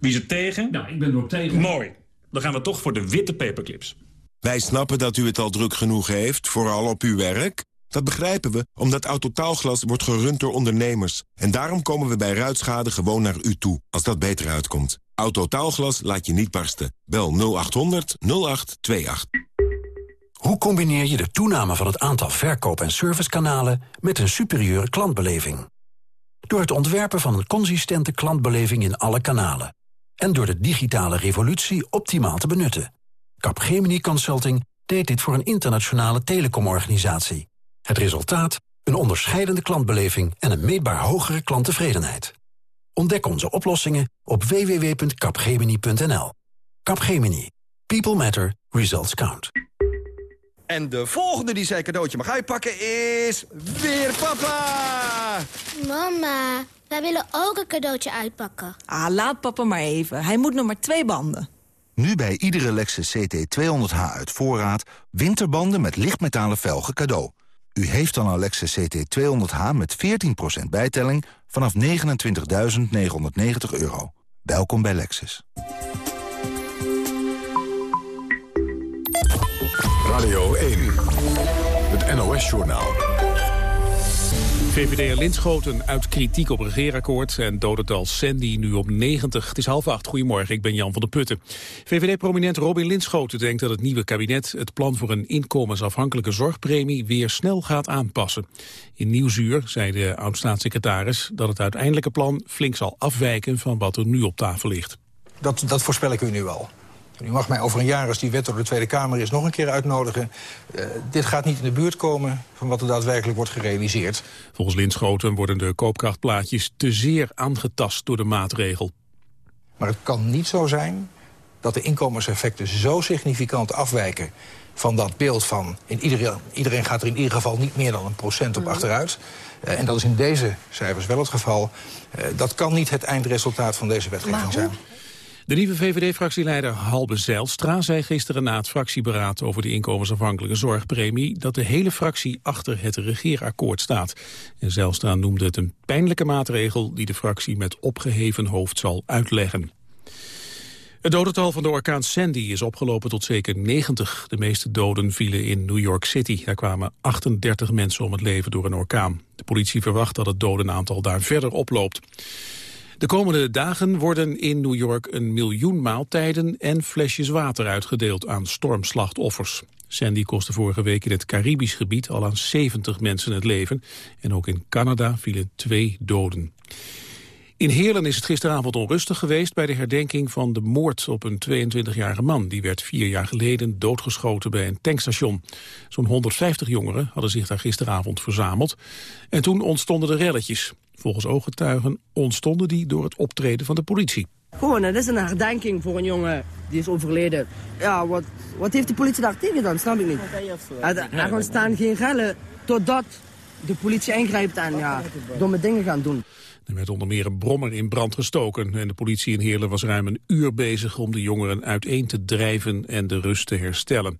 Wie is er tegen?
Nou, ik ben er ook tegen.
Mooi. Dan gaan we toch voor de witte paperclips.
Wij snappen dat u het al druk genoeg heeft, vooral op uw werk. Dat begrijpen we, omdat Autotaalglas wordt gerund door ondernemers. En daarom komen we bij ruitschade gewoon naar u toe, als dat beter uitkomt. Autotaalglas laat je niet barsten. Bel 0800 0828.
Hoe combineer je de toename van het aantal verkoop- en servicekanalen... met een superieure klantbeleving? Door het ontwerpen van een consistente klantbeleving in alle kanalen. En door de digitale revolutie optimaal te benutten. Capgemini Consulting deed dit voor een internationale telecomorganisatie. Het resultaat? Een onderscheidende klantbeleving en een meetbaar hogere klanttevredenheid. Ontdek onze oplossingen op www.capgemini.nl. Capgemini. People matter. Results count.
En de volgende die zijn cadeautje mag uitpakken is... weer papa!
Mama, wij willen ook een cadeautje uitpakken.
Ah, laat papa maar even. Hij moet nog maar twee banden.
Nu bij iedere Lexus CT200H uit voorraad... winterbanden met lichtmetalen velgen cadeau. U heeft dan Lexus CT200H met 14% bijtelling... vanaf 29.990 euro. Welkom bij Lexus.
Radio 1, het NOS-journaal.
VVD'er Linschoten uit kritiek op regeerakkoord en dodental Sandy nu op 90. Het is half acht. Goedemorgen, ik ben Jan van der Putten. VVD-prominent Robin Linschoten denkt dat het nieuwe kabinet het plan voor een inkomensafhankelijke zorgpremie weer snel gaat aanpassen. In Nieuwsuur zei de oud-staatssecretaris dat het uiteindelijke plan flink zal afwijken van wat er nu op tafel ligt.
Dat, dat voorspel ik u nu wel. U mag mij over een jaar, als die wet door de Tweede Kamer is... nog een keer uitnodigen. Uh, dit gaat niet in de buurt komen van wat er daadwerkelijk wordt gerealiseerd.
Volgens Linschoten worden de koopkrachtplaatjes te zeer aangetast door de maatregel.
Maar het kan niet zo zijn dat de inkomenseffecten zo significant afwijken... van dat beeld van in iedereen, iedereen gaat er in ieder geval niet meer dan een procent op achteruit... Uh, en dat is in deze cijfers wel het geval. Uh, dat kan niet het eindresultaat van deze wetgeving zijn.
De nieuwe VVD-fractieleider Halbe Zijlstra zei gisteren na het fractieberaad over de inkomensafhankelijke zorgpremie dat de hele fractie achter het regeerakkoord staat. En Zijlstra noemde het een pijnlijke maatregel die de fractie met opgeheven hoofd zal uitleggen. Het dodental van de orkaan Sandy is opgelopen tot zeker 90. De meeste doden vielen in New York City. Daar kwamen 38 mensen om het leven door een orkaan. De politie verwacht dat het dodenaantal daar verder oploopt. De komende dagen worden in New York een miljoen maaltijden en flesjes water uitgedeeld aan stormslachtoffers. Sandy kostte vorige week in het Caribisch gebied al aan 70 mensen het leven. En ook in Canada vielen twee doden. In Heerlen is het gisteravond onrustig geweest bij de herdenking van de moord op een 22-jarige man. Die werd vier jaar geleden doodgeschoten bij een tankstation. Zo'n 150 jongeren hadden zich daar gisteravond verzameld. En toen ontstonden de relletjes. Volgens ooggetuigen ontstonden die door het optreden van de politie.
Gewoon, het is een herdenking voor een jongen die is overleden. Ja, wat, wat heeft de politie daar tegen dan? Snap ik niet. Er, er gaan staan geen rellen totdat de politie ingrijpt en ja, domme dingen gaan doen.
Er werd onder meer een brommer in brand gestoken en de politie in Heerlen was ruim een uur bezig om de jongeren uiteen te drijven en de rust te herstellen.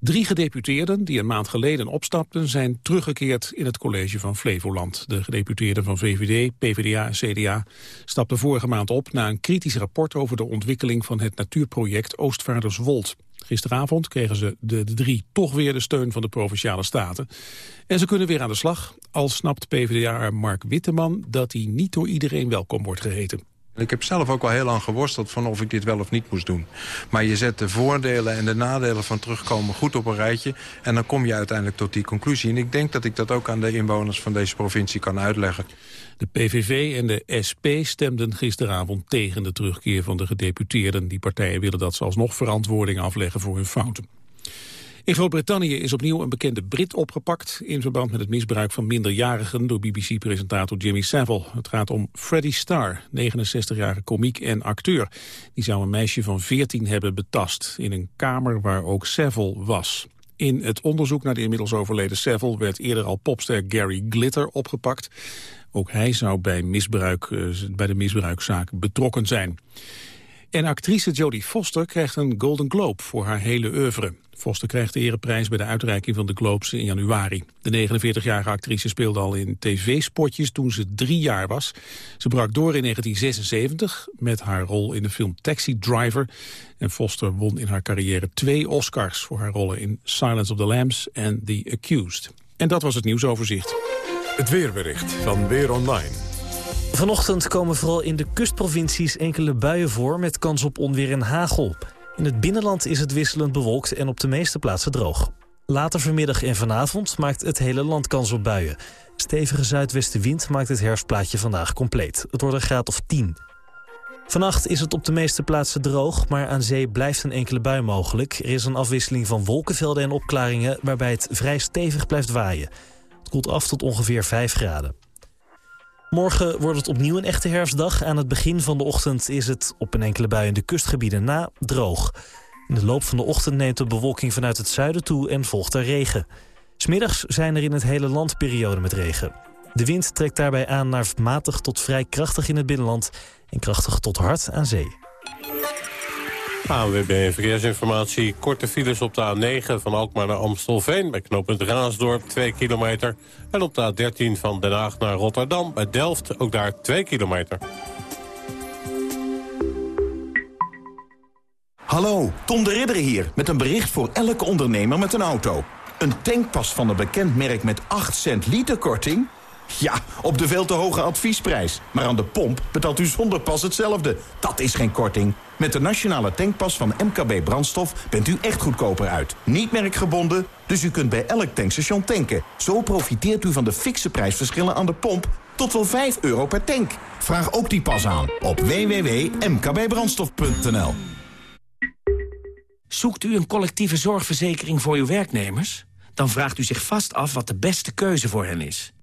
Drie gedeputeerden die een maand geleden opstapten zijn teruggekeerd in het college van Flevoland. De gedeputeerden van VVD, PvdA en CDA stapten vorige maand op na een kritisch rapport over de ontwikkeling van het natuurproject Oostvaarderswold. Gisteravond kregen ze de, drie toch weer de steun van de Provinciale Staten. En ze kunnen weer aan de slag, al snapt PvdA Mark Witteman dat hij niet door iedereen welkom wordt geheten.
Ik heb zelf ook al heel lang geworsteld van of ik dit wel of niet moest doen. Maar je zet de voordelen en de nadelen van terugkomen goed op een rijtje... en dan kom je uiteindelijk tot die conclusie. En ik denk dat ik dat ook aan de inwoners van deze provincie kan uitleggen.
De PVV en de SP stemden gisteravond tegen de terugkeer van de gedeputeerden. Die partijen willen dat ze alsnog verantwoording afleggen voor hun fouten. In Groot-Brittannië is opnieuw een bekende Brit opgepakt... in verband met het misbruik van minderjarigen door BBC-presentator Jimmy Savile. Het gaat om Freddie Starr, 69-jarige komiek en acteur. Die zou een meisje van 14 hebben betast in een kamer waar ook Savile was. In het onderzoek naar de inmiddels overleden Seville werd eerder al popster Gary Glitter opgepakt. Ook hij zou bij, misbruik, eh, bij de misbruikzaak betrokken zijn. En actrice Jodie Foster krijgt een Golden Globe voor haar hele oeuvre. Foster krijgt de ereprijs bij de uitreiking van de Globes in januari. De 49-jarige actrice speelde al in tv-spotjes toen ze drie jaar was. Ze brak door in 1976 met haar rol in de film Taxi Driver. En Foster won in haar carrière twee Oscars voor haar rollen in Silence of the Lambs en The Accused. En dat was het nieuwsoverzicht.
Het weerbericht van Weer Online.
Vanochtend komen vooral in de kustprovincies enkele buien voor... met kans op onweer en hagel. In het binnenland is het wisselend bewolkt en op de meeste plaatsen droog. Later vanmiddag en vanavond maakt het hele land kans op buien. Stevige zuidwestenwind maakt het herfstplaatje vandaag compleet. Het wordt een graad of 10. Vannacht is het op de meeste plaatsen droog, maar aan zee blijft een enkele bui mogelijk. Er is een afwisseling van wolkenvelden en opklaringen... waarbij het vrij stevig blijft waaien. Het koelt af tot ongeveer 5 graden. Morgen wordt het opnieuw een echte herfstdag. Aan het begin van de ochtend is het op een enkele bui in de kustgebieden na droog. In de loop van de ochtend neemt de bewolking vanuit het zuiden toe en volgt er regen. Smiddags zijn er in het hele land perioden met regen. De wind trekt daarbij aan naar matig tot vrij krachtig in het binnenland... en krachtig tot hard aan zee.
ANWB Verkeersinformatie. Korte files op de A9 van Alkmaar naar Amstelveen... bij knooppunt Raasdorp, 2 kilometer. En op de A13 van Den Haag naar Rotterdam bij Delft, ook daar 2 kilometer.
Hallo, Tom de Ridder hier met een bericht voor elke ondernemer met een auto. Een tankpas van een bekend merk met 8 cent liter korting? Ja, op de veel te hoge adviesprijs. Maar aan de pomp betaalt u zonder pas hetzelfde. Dat is geen korting. Met de nationale tankpas van MKB Brandstof bent u echt goedkoper uit. Niet merkgebonden, dus u kunt bij elk tankstation tanken. Zo profiteert u van de fikse prijsverschillen aan de pomp tot wel 5 euro per tank. Vraag ook die pas aan op www.mkbbrandstof.nl
Zoekt u een collectieve zorgverzekering voor uw werknemers? Dan vraagt u zich vast af wat de beste keuze voor hen is.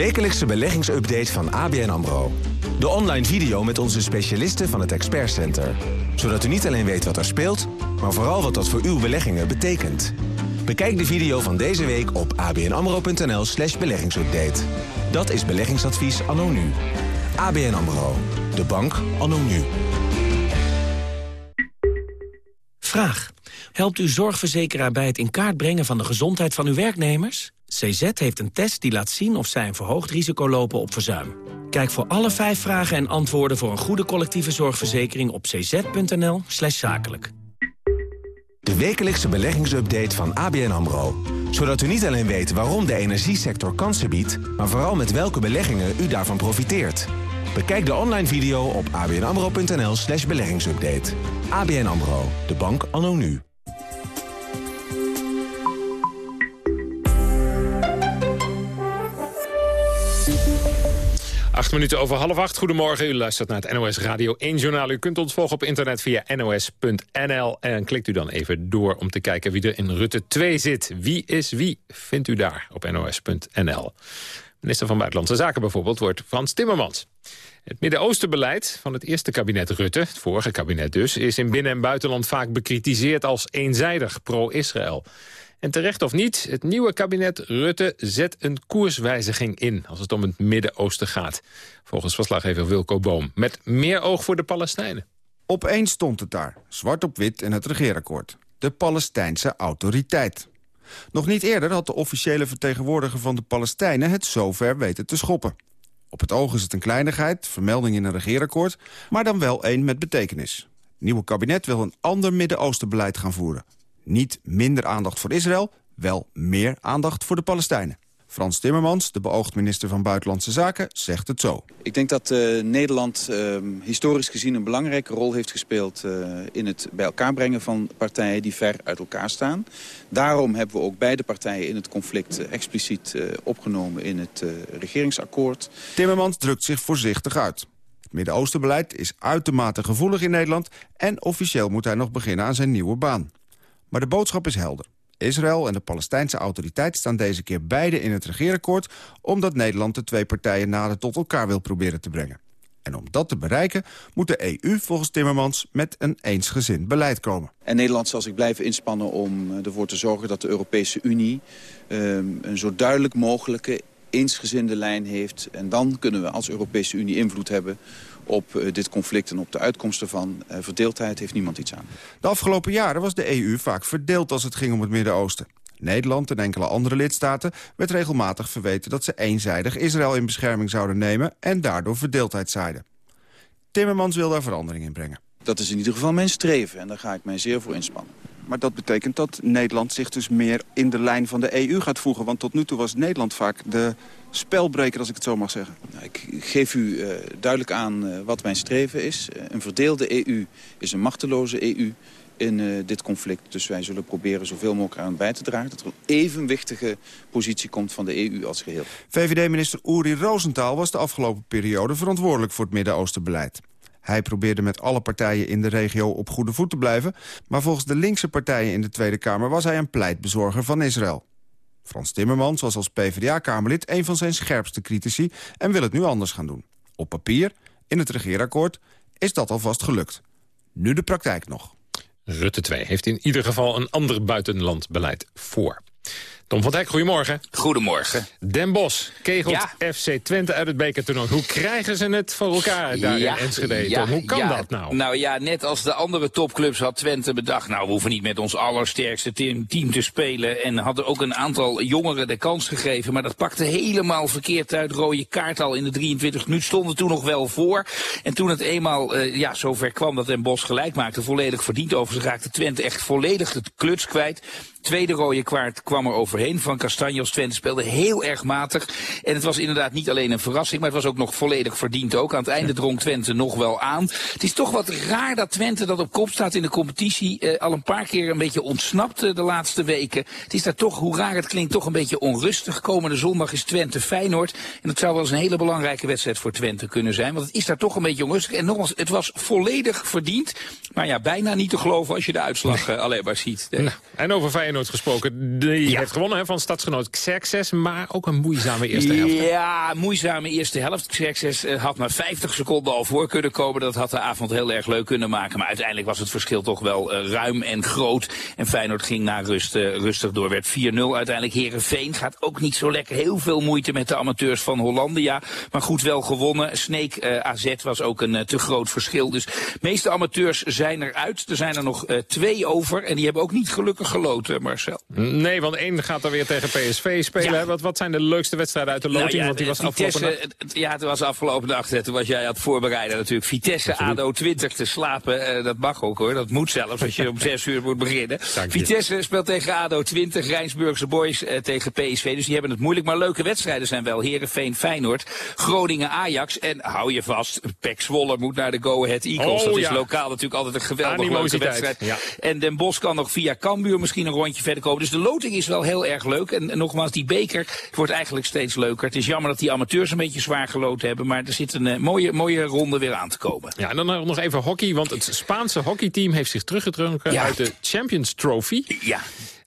Wekelijkse beleggingsupdate van ABN AMRO. De online video met onze specialisten van het Expert Center. Zodat u niet alleen weet wat er speelt, maar vooral wat dat voor uw beleggingen betekent. Bekijk de video van deze week op abnamro.nl slash beleggingsupdate. Dat is beleggingsadvies anno nu. ABN AMRO. De bank anno nu.
Vraag. Helpt uw zorgverzekeraar bij het in kaart brengen van de gezondheid van uw werknemers? CZ heeft een test die laat zien of zij een verhoogd risico lopen op verzuim. Kijk voor alle vijf vragen en antwoorden voor een goede collectieve zorgverzekering op cz.nl slash zakelijk.
De wekelijkse beleggingsupdate van ABN AMRO. Zodat u niet alleen weet waarom de energiesector kansen biedt... maar vooral met welke beleggingen u daarvan profiteert. Bekijk de online video op abnamro.nl slash beleggingsupdate. ABN AMRO, de bank anno nu.
Acht minuten over half acht. Goedemorgen, u luistert naar het NOS Radio 1 Journaal. U kunt ons volgen op internet via nos.nl. En klikt u dan even door om te kijken wie er in Rutte 2 zit. Wie is wie, vindt u daar op nos.nl. Minister van Buitenlandse Zaken bijvoorbeeld wordt Frans Timmermans. Het Midden-Oostenbeleid van het eerste kabinet Rutte, het vorige kabinet dus... is in binnen- en buitenland vaak bekritiseerd als eenzijdig pro-Israël. En terecht of niet, het nieuwe kabinet Rutte zet een koerswijziging in... als het om het Midden-Oosten gaat. Volgens verslaggever Wilco Boom. Met meer oog voor de Palestijnen.
Opeens stond het daar, zwart op wit in het regeerakkoord. De Palestijnse autoriteit. Nog niet eerder had de officiële vertegenwoordiger van de Palestijnen... het zover weten te schoppen. Op het oog is het een kleinigheid, vermelding in een regeerakkoord... maar dan wel één met betekenis. Het nieuwe kabinet wil een ander Midden-Oostenbeleid gaan voeren. Niet minder aandacht voor Israël, wel meer aandacht voor de Palestijnen. Frans Timmermans, de beoogd minister van Buitenlandse Zaken, zegt het zo.
Ik denk dat uh, Nederland uh, historisch gezien een belangrijke rol heeft gespeeld... Uh, in het bij elkaar brengen van partijen die ver uit elkaar staan. Daarom hebben we ook beide partijen in het conflict expliciet opgenomen in het regeringsakkoord.
Timmermans drukt zich voorzichtig uit. Het Midden-Oostenbeleid is uitermate gevoelig in Nederland... en officieel moet hij nog beginnen aan zijn nieuwe baan. Maar de boodschap is helder. Israël en de Palestijnse autoriteit staan deze keer beide in het regeerakkoord... omdat Nederland de twee partijen nader tot elkaar wil proberen te brengen. En om dat te bereiken moet de EU volgens Timmermans met een eensgezind beleid komen.
En Nederland zal zich blijven inspannen om ervoor te zorgen dat de Europese Unie... Um, een zo duidelijk mogelijke eensgezinde lijn heeft. En dan kunnen we als Europese Unie invloed hebben op uh, dit conflict en op de uitkomsten van uh, verdeeldheid heeft niemand iets aan.
De afgelopen jaren was de EU vaak verdeeld als het ging om het Midden-Oosten. Nederland en enkele andere lidstaten werd regelmatig verweten dat ze eenzijdig Israël in bescherming zouden nemen en daardoor verdeeldheid zaaiden. Timmermans wil daar verandering in brengen.
Dat is in ieder geval mijn streven en daar ga ik mij zeer voor inspannen.
Maar dat betekent dat Nederland zich dus meer in de lijn van de EU gaat voegen. Want tot nu toe was Nederland vaak de spelbreker, als ik het zo mag zeggen.
Nou, ik geef u uh, duidelijk aan uh, wat mijn streven is. Uh, een verdeelde EU is een machteloze EU in dit conflict. Dus wij zullen proberen zoveel mogelijk aan bij te dragen... dat er een evenwichtige positie komt van de EU als geheel.
VVD-minister Uri Rosenthal was de afgelopen periode verantwoordelijk voor het Midden-Oostenbeleid. Hij probeerde met alle partijen in de regio op goede voet te blijven... maar volgens de linkse partijen in de Tweede Kamer... was hij een pleitbezorger van Israël. Frans Timmermans was als PvdA-kamerlid een van zijn scherpste critici... en wil het nu anders gaan doen. Op papier, in het regeerakkoord, is dat alvast gelukt. Nu de praktijk nog.
Rutte 2 heeft in ieder geval een ander buitenlandbeleid voor. Tom van Dijk, goedemorgen.
Goedemorgen.
Den Bos kegelt FC Twente uit het bekertoernooi. Hoe krijgen ze het voor elkaar daar in Enschede, ja, Tom? Hoe kan dat nou?
Nou ja, net als de andere topclubs had Twente bedacht... nou, we hoeven niet met ons allersterkste team, team te spelen... en hadden ook een aantal jongeren de kans gegeven... maar dat pakte helemaal verkeerd uit. Rode kaart al in de 23 minuten stonden toen nog wel voor. En toen het eenmaal uh, ja, zover kwam dat Den Bos gelijk maakte... volledig verdiend over ze raakte Twente echt volledig de kluts kwijt... Tweede rode kwaart kwam er overheen van Castanjos. Twente speelde heel erg matig. En het was inderdaad niet alleen een verrassing, maar het was ook nog volledig verdiend ook. Aan het einde drong Twente nog wel aan. Het is toch wat raar dat Twente dat op kop staat in de competitie eh, al een paar keer een beetje ontsnapte de laatste weken. Het is daar toch, hoe raar het klinkt, toch een beetje onrustig. Komende zondag is Twente Feyenoord. En dat zou wel eens een hele belangrijke wedstrijd voor Twente kunnen zijn. Want het is daar toch een beetje onrustig. En nogmaals, het was volledig verdiend. Maar ja, bijna niet te geloven als je de uitslag uh, alleen maar ziet.
Nou, en over Feyenoord Feyenoord gesproken. Die heeft gewonnen hè, van stadsgenoot Xerxes, maar ook een moeizame eerste helft.
Ja, moeizame eerste helft. Xerxes uh, had maar 50 seconden al voor kunnen komen. Dat had de avond heel erg leuk kunnen maken. Maar uiteindelijk was het verschil toch wel uh, ruim en groot. En Feyenoord ging na rust uh, rustig door. Werd 4-0 uiteindelijk. Herenveen gaat ook niet zo lekker. Heel veel moeite met de amateurs van Hollandia. Maar goed wel gewonnen. Sneek AZ was ook een te groot verschil. Dus de meeste amateurs zijn eruit. Er zijn er nog twee over. En die hebben ook niet gelukkig geloten. Marcel?
Nee, want één gaat er weer tegen PSV spelen. Wat, wat zijn de leukste wedstrijden uit de loting? Nou ja, want die was Vitesse, afgelopen
Ja, het was afgelopen nacht. Toen was jij aan het voorbereiden natuurlijk. Vitesse, ADO 20 te slapen. Uh, dat mag ook hoor. Dat moet zelfs als je om 6 uur moet beginnen. Vitesse speelt tegen ADO 20. Rijnsburgse Boys uh, tegen PSV. Dus die hebben het moeilijk. Maar leuke wedstrijden zijn wel. Herenveen, Feyenoord, Groningen, Ajax. En hou je vast, Pek Zwolle moet naar de Go Ahead Eagles. Oh, dat is lokaal natuurlijk altijd een geweldige leuke wedstrijd. Ja. En Den Bosch kan nog via Cambuur misschien een rondje verder komen. Dus de loting is wel heel erg leuk. En, en, nogmaals, die beker wordt eigenlijk steeds leuker. Het is jammer dat die amateurs een beetje zwaar geloten hebben. Maar er zit een uh, mooie, mooie ronde weer aan te komen.
Ja, en dan nog even hockey. Want het Spaanse hockeyteam heeft zich teruggetrokken ja. uit de Champions Trophy.
Ja.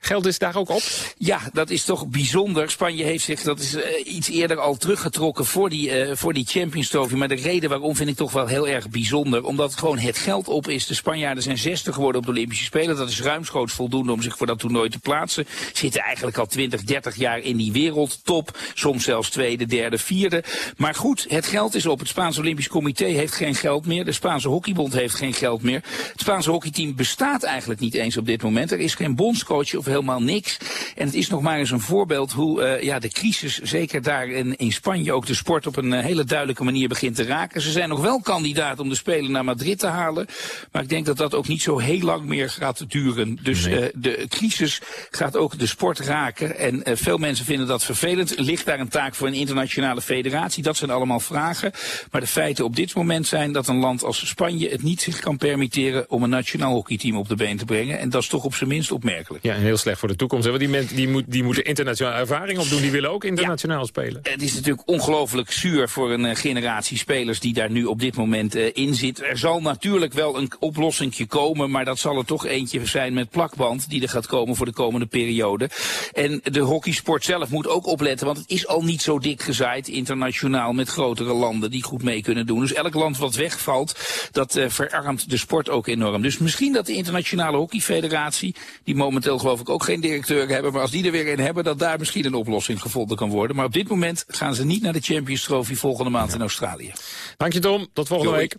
Geldt dus daar ook op?
Ja, dat is toch bijzonder. Spanje heeft zich, dat is uh, iets eerder al teruggetrokken voor die, uh, voor die Champions Trophy. Maar de reden waarom vind ik toch wel heel erg bijzonder. Omdat gewoon het geld op is. De Spanjaarden zijn 60 geworden op de Olympische Spelen. Dat is ruimschoots voldoende om zich voor dat toernooi te plaatsen. Zitten eigenlijk al 20, 30 jaar in die wereldtop. Soms zelfs tweede, derde, vierde. Maar goed, het geld is op. Het Spaanse Olympisch Comité heeft geen geld meer. De Spaanse Hockeybond heeft geen geld meer. Het Spaanse hockeyteam bestaat eigenlijk niet eens op dit moment. Er is geen bondscoach of helemaal niks. En het is nog maar eens een voorbeeld hoe uh, ja, de crisis, zeker daar in, in Spanje, ook de sport op een uh, hele duidelijke manier begint te raken. Ze zijn nog wel kandidaat om de Spelen naar Madrid te halen. Maar ik denk dat dat ook niet zo heel lang meer gaat duren. Dus nee. uh, de crisis gaat ook de sport raken. En veel mensen vinden dat vervelend. Ligt daar een taak voor een internationale federatie? Dat zijn allemaal vragen. Maar de feiten op dit moment zijn dat een land als Spanje het niet zich kan permitteren om een nationaal hockeyteam op de been te brengen. En dat is toch op zijn minst opmerkelijk.
Ja, en heel slecht voor de toekomst. Hè? Want die, mensen die, moet, die moeten internationale ervaring opdoen. Die willen ook internationaal spelen.
Het is natuurlijk ongelooflijk zuur voor een uh, generatie spelers die daar nu op dit moment uh, in zit. Er zal natuurlijk wel een oplossing komen, maar dat zal er toch eentje zijn met plakband die er gaat komen voor de komende periode. En de hockeysport zelf moet ook opletten, want het is al niet zo dik gezaaid internationaal met grotere landen die goed mee kunnen doen. Dus elk land wat wegvalt, dat uh, verarmt de sport ook enorm. Dus misschien dat de internationale hockeyfederatie, die momenteel geloof ik ook geen directeur hebben, maar als die er weer in hebben, dat daar misschien een oplossing gevonden kan worden. Maar op dit moment gaan ze niet naar de Champions Trophy volgende maand in Australië.
Dank je Tom, tot volgende
Doei.
week.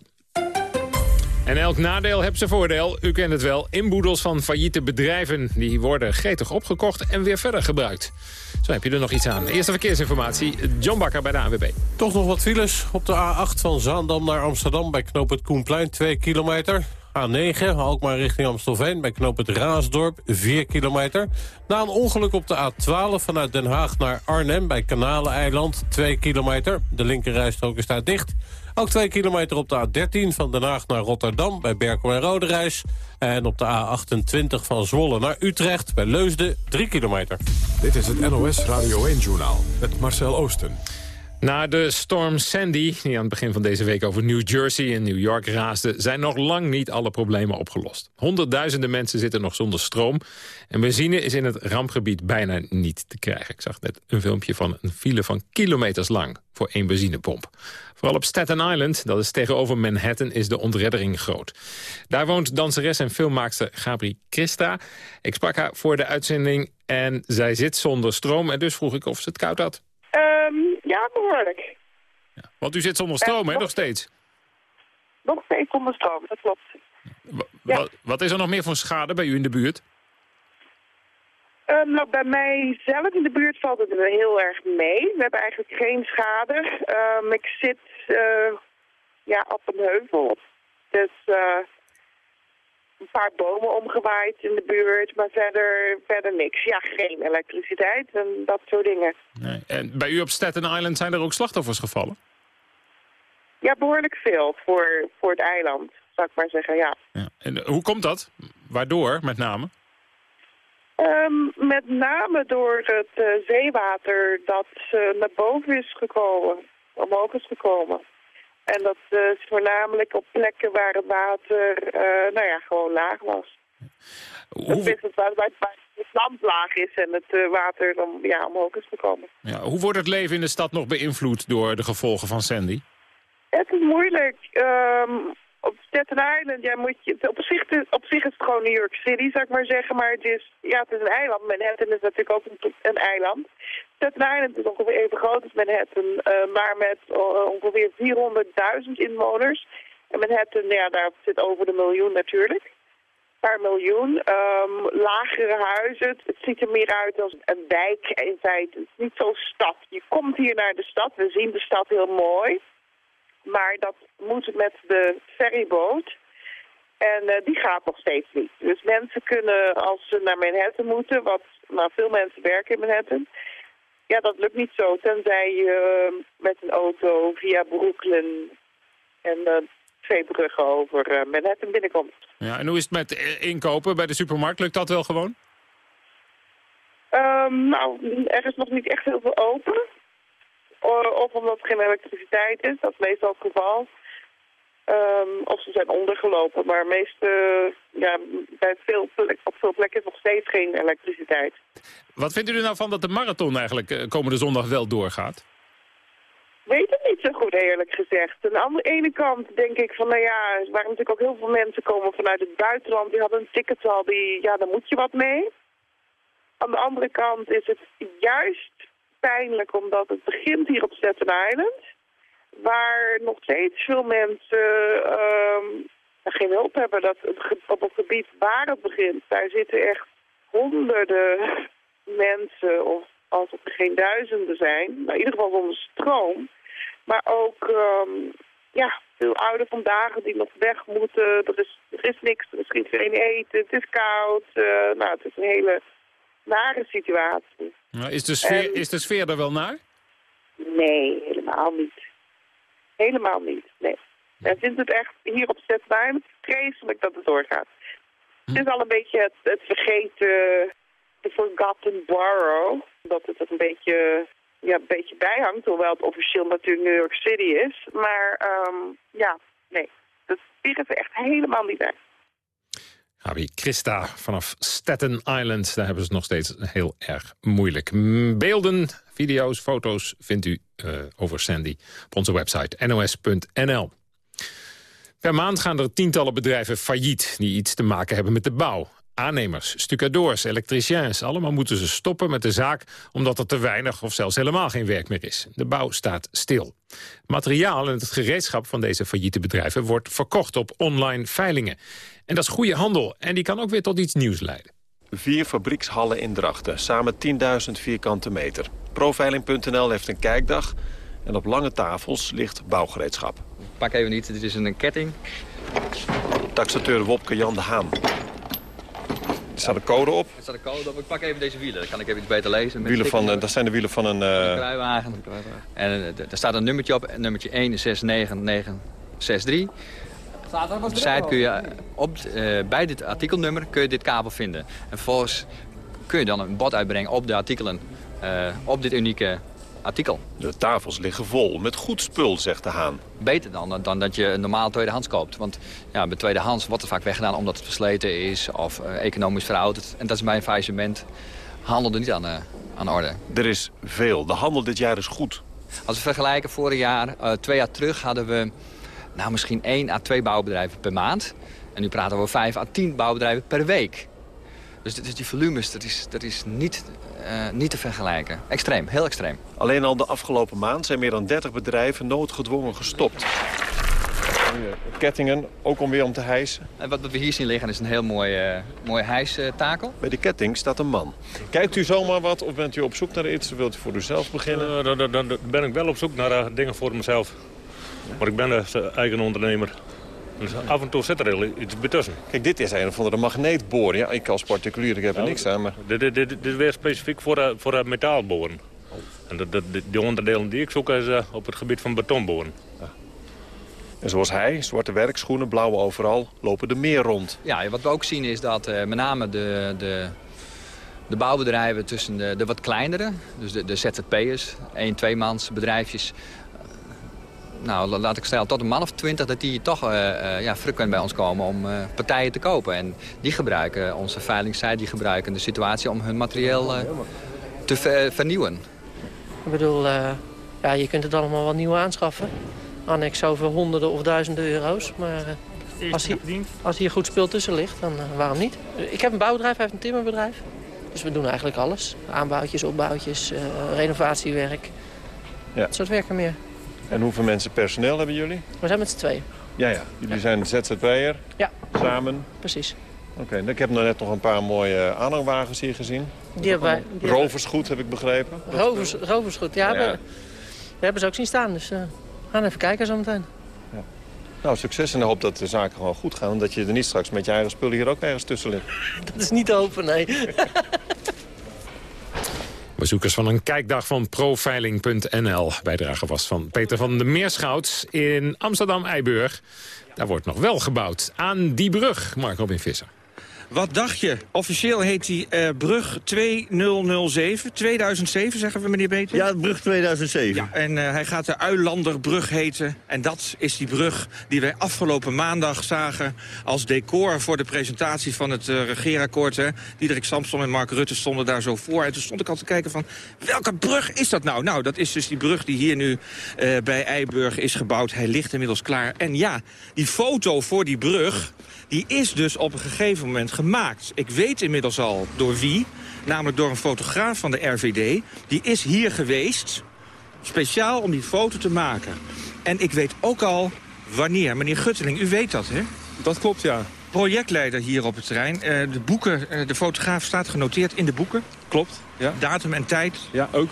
En elk nadeel heeft zijn voordeel. U kent het wel. Inboedels van failliete bedrijven. Die worden gretig opgekocht en weer verder gebruikt. Zo heb je er nog iets aan. Eerste verkeersinformatie. John Bakker bij de ANWB.
Toch nog wat files op de A8 van Zaandam naar Amsterdam... bij knoop het Koenplein, 2 kilometer. A9, Alkmaar richting Amstelveen, bij knoop het Raasdorp, 4 kilometer. Na een ongeluk op de A12 vanuit Den Haag naar Arnhem... bij Kanaleneiland, 2 kilometer. De linkerrijstrook is daar dicht. Ook 2 kilometer op de A13 van Den Haag naar Rotterdam... bij Berkel en Roderijs. En op de A28 van Zwolle naar Utrecht bij Leusden, 3 kilometer.
Dit is het NOS Radio 1-journaal met Marcel Oosten.
Na de storm Sandy, die aan het begin van deze week over New Jersey en New York raasde... zijn nog lang niet alle problemen opgelost. Honderdduizenden mensen zitten nog zonder stroom. En benzine is in het rampgebied bijna niet te krijgen. Ik zag net een filmpje van een file van kilometers lang voor één benzinepomp. Vooral op Staten Island, dat is tegenover Manhattan, is de ontreddering groot. Daar woont danseres en filmmaakster Gabri Christa. Ik sprak haar voor de uitzending en zij zit zonder stroom... en dus vroeg ik of ze het koud had.
Um, ja, behoorlijk.
Ja, want u zit zonder stroom, uh, hè, nog, nog steeds?
Nog steeds zonder stroom, dat klopt.
W ja. Wat is er nog meer van schade bij u in de buurt?
Uh, nou, bij mij zelf in de buurt valt het heel erg mee. We hebben eigenlijk geen schade. Um, ik zit uh, ja, op een heuvel. Dus een paar bomen omgewaaid in de buurt, maar verder, verder niks. Ja, geen elektriciteit en dat soort dingen.
Nee. En bij u op Staten Island zijn er ook slachtoffers gevallen?
Ja, behoorlijk veel voor, voor het eiland, zou ik maar zeggen, ja.
ja. En hoe komt dat? Waardoor, met name?
Um, met name door het uh, zeewater dat uh, naar boven is gekomen, omhoog is gekomen. En dat uh, is voornamelijk op plekken waar het water, uh, nou ja, gewoon laag was. Hoe... Dat is het waar, waar het land laag is en het uh, water dan, ja, omhoog is gekomen.
Ja, hoe wordt het leven in de stad nog beïnvloed door de gevolgen van Sandy?
Het is moeilijk. Um, op Staten Island, ja, moet je, op, zich, op zich is het gewoon New York City, zou ik maar zeggen. Maar het is, ja, het is een eiland. Manhattan is natuurlijk ook een, een eiland. Island is ongeveer even groot als Manhattan, uh, maar met uh, ongeveer 400.000 inwoners. En Manhattan, ja, daar zit over de miljoen natuurlijk. Een paar miljoen. Um, lagere huizen. Het, het ziet er meer uit als een wijk in feite. Het is niet zo'n stad. Je komt hier naar de stad. We zien de stad heel mooi. Maar dat moet met de ferryboot. En uh, die gaat nog steeds niet. Dus mensen kunnen, als ze naar Manhattan moeten, wat nou, veel mensen werken in Manhattan... Ja, dat lukt niet zo, tenzij je uh, met een auto via Brooklyn en uh, twee bruggen over uh, Manhattan binnenkomt.
Ja, en hoe is het met inkopen bij de supermarkt? Lukt dat wel gewoon?
Um, nou, er is nog niet echt heel veel open. Of omdat er geen elektriciteit is, dat is meestal het geval. Um, of ze zijn ondergelopen, maar meeste, ja, bij veel plek, op veel plekken is nog steeds geen elektriciteit.
Wat vindt u er nou van dat de marathon eigenlijk komende zondag wel doorgaat?
Weet het niet zo goed, eerlijk gezegd. Aan de ene kant denk ik van, nou ja, er waren natuurlijk ook heel veel mensen komen vanuit het buitenland. Die hadden een ticket al, die, ja, daar moet je wat mee. Aan de andere kant is het juist pijnlijk omdat het begint hier op Staten Island waar nog steeds veel mensen um, geen hulp hebben. Dat het, op het gebied waar het begint, daar zitten echt honderden mensen, of als het geen duizenden zijn, maar in ieder geval zonder stroom. Maar ook um, ja, veel ouderen vandaag die nog weg moeten. Er is, er is niks, er is geen eten, het is koud. Uh, nou, het is een hele nare situatie.
Nou, is, de sfeer, is de sfeer er wel naar?
Nee, helemaal niet. Helemaal niet, nee. Wij vinden het echt hier op Staten vreselijk dat het doorgaat. Het is al een beetje het, het vergeten, de forgotten borough. Dat het er een beetje, ja, een beetje bijhangt, hoewel het officieel natuurlijk New York City is. Maar um, ja, nee, dat vieren ze echt helemaal niet uit.
Christa vanaf Staten Island. Daar hebben ze het nog steeds heel erg moeilijk. Beelden, video's, foto's vindt u uh, over Sandy op onze website nos.nl. Per maand gaan er tientallen bedrijven failliet... die iets te maken hebben met de bouw. Aannemers, stucadoors, elektriciens, allemaal moeten ze stoppen met de zaak... omdat er te weinig of zelfs helemaal geen werk meer is. De bouw staat stil. Materiaal en het gereedschap van deze failliete bedrijven... wordt verkocht op online veilingen. En dat is goede handel en die kan ook weer tot iets nieuws leiden.
Vier fabriekshallen in Drachten, samen 10.000 vierkante meter. Profiling.nl heeft een kijkdag en op lange tafels ligt bouwgereedschap.
Pak even niet, dit is een ketting.
Taxateur Wopke Jan de Haan. Er staat een code op.
Er staat een code op. Ik pak even deze wielen, dan kan ik even iets beter lezen.
Wielen van, dat zijn de wielen van een... Uh...
een kruiwagen. En uh, er staat een nummertje op, nummertje 169963. Op de site kun je op, uh, bij dit artikelnummer kun je dit kabel vinden. En vervolgens kun je dan een bod uitbrengen op de artikelen op dit unieke artikel.
De tafels liggen vol met goed spul, zegt de Haan.
Beter dan, dan dat je een normaal tweedehands koopt. Want ja, bij tweedehands wordt er vaak weggedaan omdat het versleten is of uh, economisch verouderd. En dat is bij een faillissement handel er niet aan, uh, aan orde.
Er is veel. De handel dit jaar is goed.
Als we vergelijken, vorig jaar, uh, twee jaar terug hadden we nou, misschien één à twee bouwbedrijven per maand. En nu praten we over vijf à tien bouwbedrijven per week. Dus, dus die volumes, dat is, dat is niet, uh, niet te vergelijken. Extreem, heel extreem.
Alleen al de afgelopen maand zijn meer dan 30 bedrijven noodgedwongen gestopt. Kettingen, ook om weer om te hijsen.
En wat we hier zien liggen is een heel mooi, uh, mooie hijstakel.
Bij de ketting staat een man. Kijkt u zomaar wat of bent u op zoek naar iets? Wilt u voor uzelf beginnen?
Uh, dan, dan, dan, ben ik wel op zoek naar dingen voor mezelf. Maar ik ben een eigen ondernemer. Dus af en toe zit er heel iets betussen.
Kijk, dit is een van de magneetboren. Ja, ik als particulier ik heb er
ja,
niks aan. Maar...
Dit, dit, dit, dit is weer specifiek voor, uh, voor uh, metaalboren. En de, de, de, onderdelen die ik zoek is uh, op het gebied van betonboren. Ja.
En zoals hij, zwarte werkschoenen, blauwe overal, lopen er meer rond.
Ja, wat we ook zien is dat met name de, de, de bouwbedrijven tussen de, de wat kleinere, dus de, de ZZP'ers, 1, 2 mans bedrijfjes, nou, laat ik stellen, tot een man of twintig... dat die toch uh, uh, ja, frequent bij ons komen om uh, partijen te kopen. En die gebruiken onze veilingssite, die gebruiken de situatie... om hun materieel te ver vernieuwen.
Ik bedoel, ja, je kunt het allemaal wel nieuw aanschaffen. Annex over honderden of duizenden euro's. Maar als, hier, als hier goed spul tussen ligt, dan waarom niet? Ik heb een bouwbedrijf, hij heeft een timmerbedrijf. Dus we doen eigenlijk alles. Aanbouwtjes, opbouwtjes, renovatiewerk. Ja. Dat soort werken meer.
En hoeveel mensen personeel hebben jullie?
We zijn met z'n tweeën.
Ja, ja. Jullie zijn ZZP'er?
Ja.
Samen?
Precies.
Oké, okay, ik heb net nog een paar mooie aanhangwagens hier gezien.
Die hebben wij. Die
roversgoed, heb ik begrepen.
Rovers, roversgoed, ja. ja. We, we, hebben ze ook zien staan, dus uh, we gaan even kijken zo meteen. Ja.
Nou, succes en hoop dat de zaken gewoon goed gaan. En dat je er niet straks met je eigen spullen hier ook ergens tussen ligt.
Dat is niet te hopen, nee.
Bezoekers van een kijkdag van profiling.nl. Bijdrage was van Peter van der Meerschouts in Amsterdam-Eiburg. Daar wordt nog wel gebouwd aan die brug, Mark Robin Visser.
Wat dacht je? Officieel heet die uh, brug 2007. 2007 zeggen we, meneer Beter?
Ja, brug 2007.
Ja, en uh, hij gaat de Uilanderbrug heten. En dat is die brug die wij afgelopen maandag zagen... als decor voor de presentatie van het uh, regeerakkoord. Hè. Diederik Samson en Mark Rutte stonden daar zo voor. En toen stond ik al te kijken van, welke brug is dat nou? Nou, dat is dus die brug die hier nu bij Eiburg is gebouwd. Hij ligt inmiddels klaar. En ja, die foto voor die brug die is dus op een gegeven moment gemaakt. Ik weet inmiddels al door wie, namelijk door een fotograaf van de RVD. Die is hier geweest, speciaal om die foto te maken. En ik weet ook al wanneer. Meneer Gutteling, u weet dat, hè?
Dat klopt, ja.
projectleider hier op het terrein. Eh, de boeken, eh, de fotograaf staat genoteerd in de boeken.
Klopt, ja.
Datum en tijd.
Ja, ook.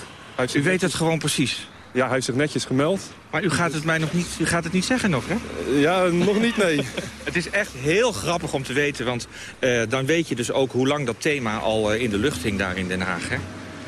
U weet het gewoon precies.
Ja, hij heeft zich netjes gemeld.
Maar u gaat het mij nog niet, u gaat het niet zeggen nog, hè?
Ja, nog niet, nee.
het is echt heel grappig om te weten, want uh, dan weet je dus ook hoe lang dat thema al uh, in de lucht hing daar in Den Haag, hè?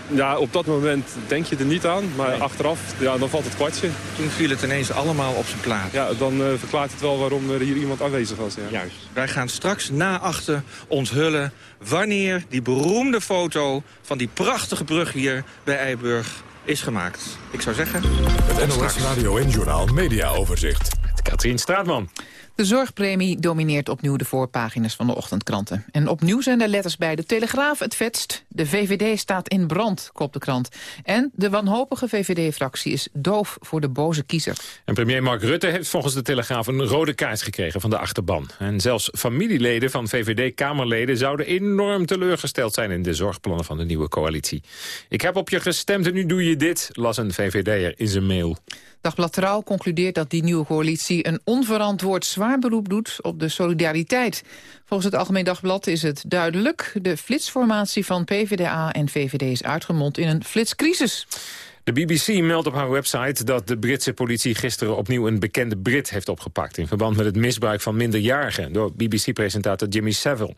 Ja, op dat moment denk je er niet aan, maar nee. achteraf, ja, dan valt het kwartje.
Toen viel het ineens allemaal op zijn plaats.
Ja, dan verklaart het wel waarom er hier iemand aanwezig was, ja.
Juist. Wij gaan straks na achter onthullen wanneer die beroemde foto van die prachtige brug hier bij Eiburg is gemaakt. Ik zou zeggen...
Het NOS Radio en Journaal Media Overzicht.
Katrien Straatman.
De zorgpremie domineert opnieuw de voorpagina's van de ochtendkranten. En opnieuw zijn er letters bij. De Telegraaf het vetst. De VVD staat in brand, kopt de krant. En de wanhopige VVD-fractie is doof voor de boze kiezer.
En premier Mark Rutte heeft volgens de Telegraaf een rode kaart gekregen van de achterban. En zelfs familieleden van VVD-Kamerleden zouden enorm teleurgesteld zijn in de zorgplannen van de nieuwe coalitie. Ik heb op je gestemd en nu doe je dit, las een VVD'er in zijn mail.
Dagblad Trouw concludeert dat die nieuwe coalitie een onverantwoord zwaar beroep doet op de solidariteit. Volgens het Algemeen Dagblad is het duidelijk. De flitsformatie van PvdA en VVD is uitgemond in een flitscrisis.
De BBC meldt op haar website dat de Britse politie gisteren opnieuw een bekende Brit heeft opgepakt... in verband met het misbruik van minderjarigen door BBC-presentator Jimmy Savile.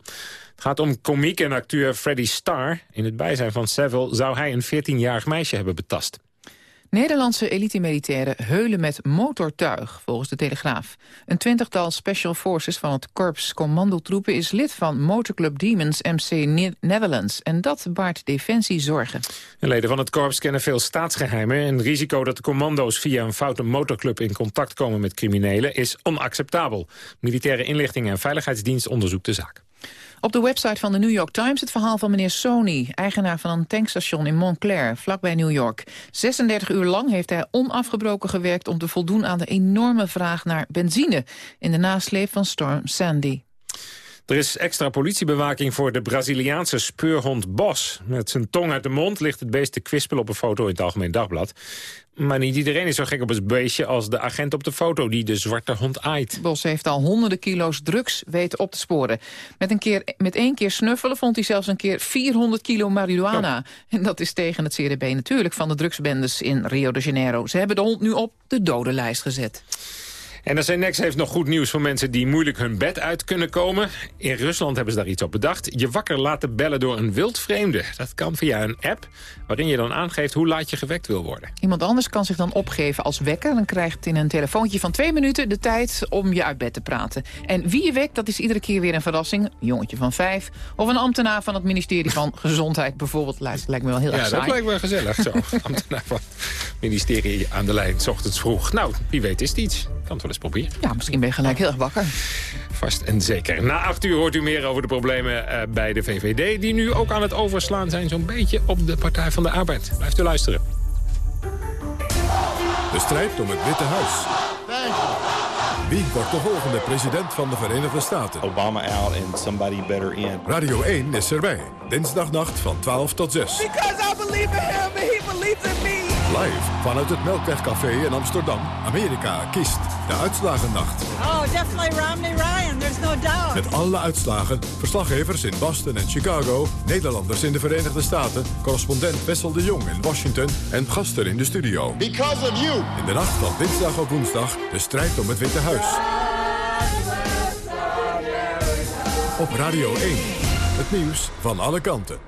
Het gaat om komiek en acteur Freddie Starr. In het bijzijn van Savile zou hij een 14-jarig meisje hebben betast.
Nederlandse elite-militairen heulen met motortuig, volgens de Telegraaf. Een twintigtal special forces van het korps commandotroepen... is lid van motorclub Demons MC Netherlands. En dat baart defensie zorgen.
De leden van het korps kennen veel staatsgeheimen... en het risico dat de commando's via een foute motorclub... in contact komen met criminelen is onacceptabel. Militaire inlichting en veiligheidsdienst onderzoekt de zaak.
Op de website van de New York Times het verhaal van meneer Sony... eigenaar van een tankstation in Montclair, vlakbij New York. 36 uur lang heeft hij onafgebroken gewerkt... om te voldoen aan de enorme vraag naar benzine... in de nasleep van storm Sandy.
Er is extra politiebewaking voor de Braziliaanse speurhond Bos. Met zijn tong uit de mond ligt het beest te kwispelen op een foto in het Algemeen Dagblad. Maar niet iedereen is zo gek op het beestje als de agent op de foto die de zwarte hond aait.
Bos heeft al honderden kilo's drugs weten op te sporen. Met, een keer, met één keer snuffelen vond hij zelfs een keer 400 kilo marihuana. En dat is tegen het CDB natuurlijk van de drugsbendes in Rio de Janeiro. Ze hebben de hond nu op de dodenlijst gezet.
NRC Next heeft nog goed nieuws voor mensen die moeilijk hun bed uit kunnen komen. In Rusland hebben ze daar iets op bedacht. Je wakker laten bellen door een wildvreemde. Dat kan via een app waarin je dan aangeeft hoe laat je gewekt wil worden.
Iemand anders kan zich dan opgeven als wekker. Dan krijgt in een telefoontje van twee minuten de tijd om je uit bed te praten. En wie je wekt, dat is iedere keer weer een verrassing. Een jongetje van vijf of een ambtenaar van het ministerie van Gezondheid bijvoorbeeld. Lijkt, lijkt me wel heel erg
Ja,
saai.
dat lijkt me gezellig zo. ambtenaar van het ministerie aan de lijn, s ochtends vroeg. Nou, wie weet is het iets. Kan het wel eens proberen.
Ja, misschien ben je gelijk heel erg wakker.
Vast en zeker. Na acht uur hoort u meer over de problemen uh, bij de VVD... die nu ook aan het overslaan zijn zo'n beetje op de Partij van de Arbeid. Blijft u luisteren.
De strijd om het Witte Huis. Wie wordt de volgende president van de Verenigde Staten?
Obama out and somebody better in.
Radio 1 is erbij. Dinsdagnacht van 12 tot 6.
Because I believe in him and he believes in me.
Live vanuit het Melkwegcafé in Amsterdam. Amerika kiest de uitslagennacht.
Oh, definitely Romney Ryan. There's no doubt.
Met alle uitslagen, verslaggevers in Boston en Chicago... Nederlanders in de Verenigde Staten... correspondent Wessel de Jong in Washington... en gasten in de studio.
Because of you.
In de nacht van dinsdag op woensdag de strijd om het Witte Huis. Op Radio 1. Het nieuws van alle kanten.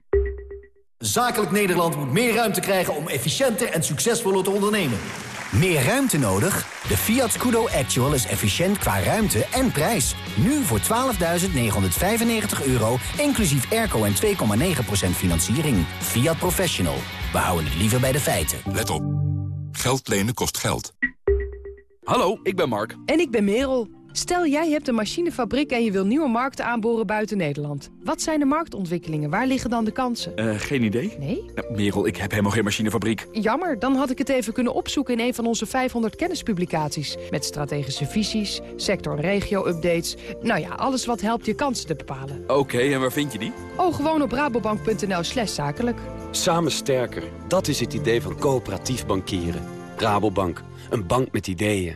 Zakelijk Nederland moet meer ruimte krijgen om efficiënter en succesvoller te ondernemen.
Meer ruimte nodig? De Fiat Scudo Actual is efficiënt qua ruimte en prijs. Nu voor 12.995 euro, inclusief airco en 2,9% financiering. Fiat Professional. We houden het liever bij de feiten.
Let op. Geld lenen kost geld.
Hallo, ik ben Mark.
En ik ben Merel. Stel, jij hebt een machinefabriek en je wil nieuwe markten aanboren buiten Nederland. Wat zijn de marktontwikkelingen? Waar liggen dan de kansen?
Uh, geen idee.
Nee?
Nou, Merel, ik heb helemaal geen machinefabriek.
Jammer, dan had ik het even kunnen opzoeken in een van onze 500 kennispublicaties. Met strategische visies, sector- en regio-updates. Nou ja, alles wat helpt je kansen te bepalen.
Oké, en waar vind je die?
Oh, gewoon op rabobank.nl slash zakelijk.
Samen sterker, dat is het idee van coöperatief bankieren. Rabobank, een bank met ideeën.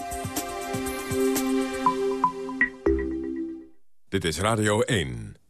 Dit is Radio 1.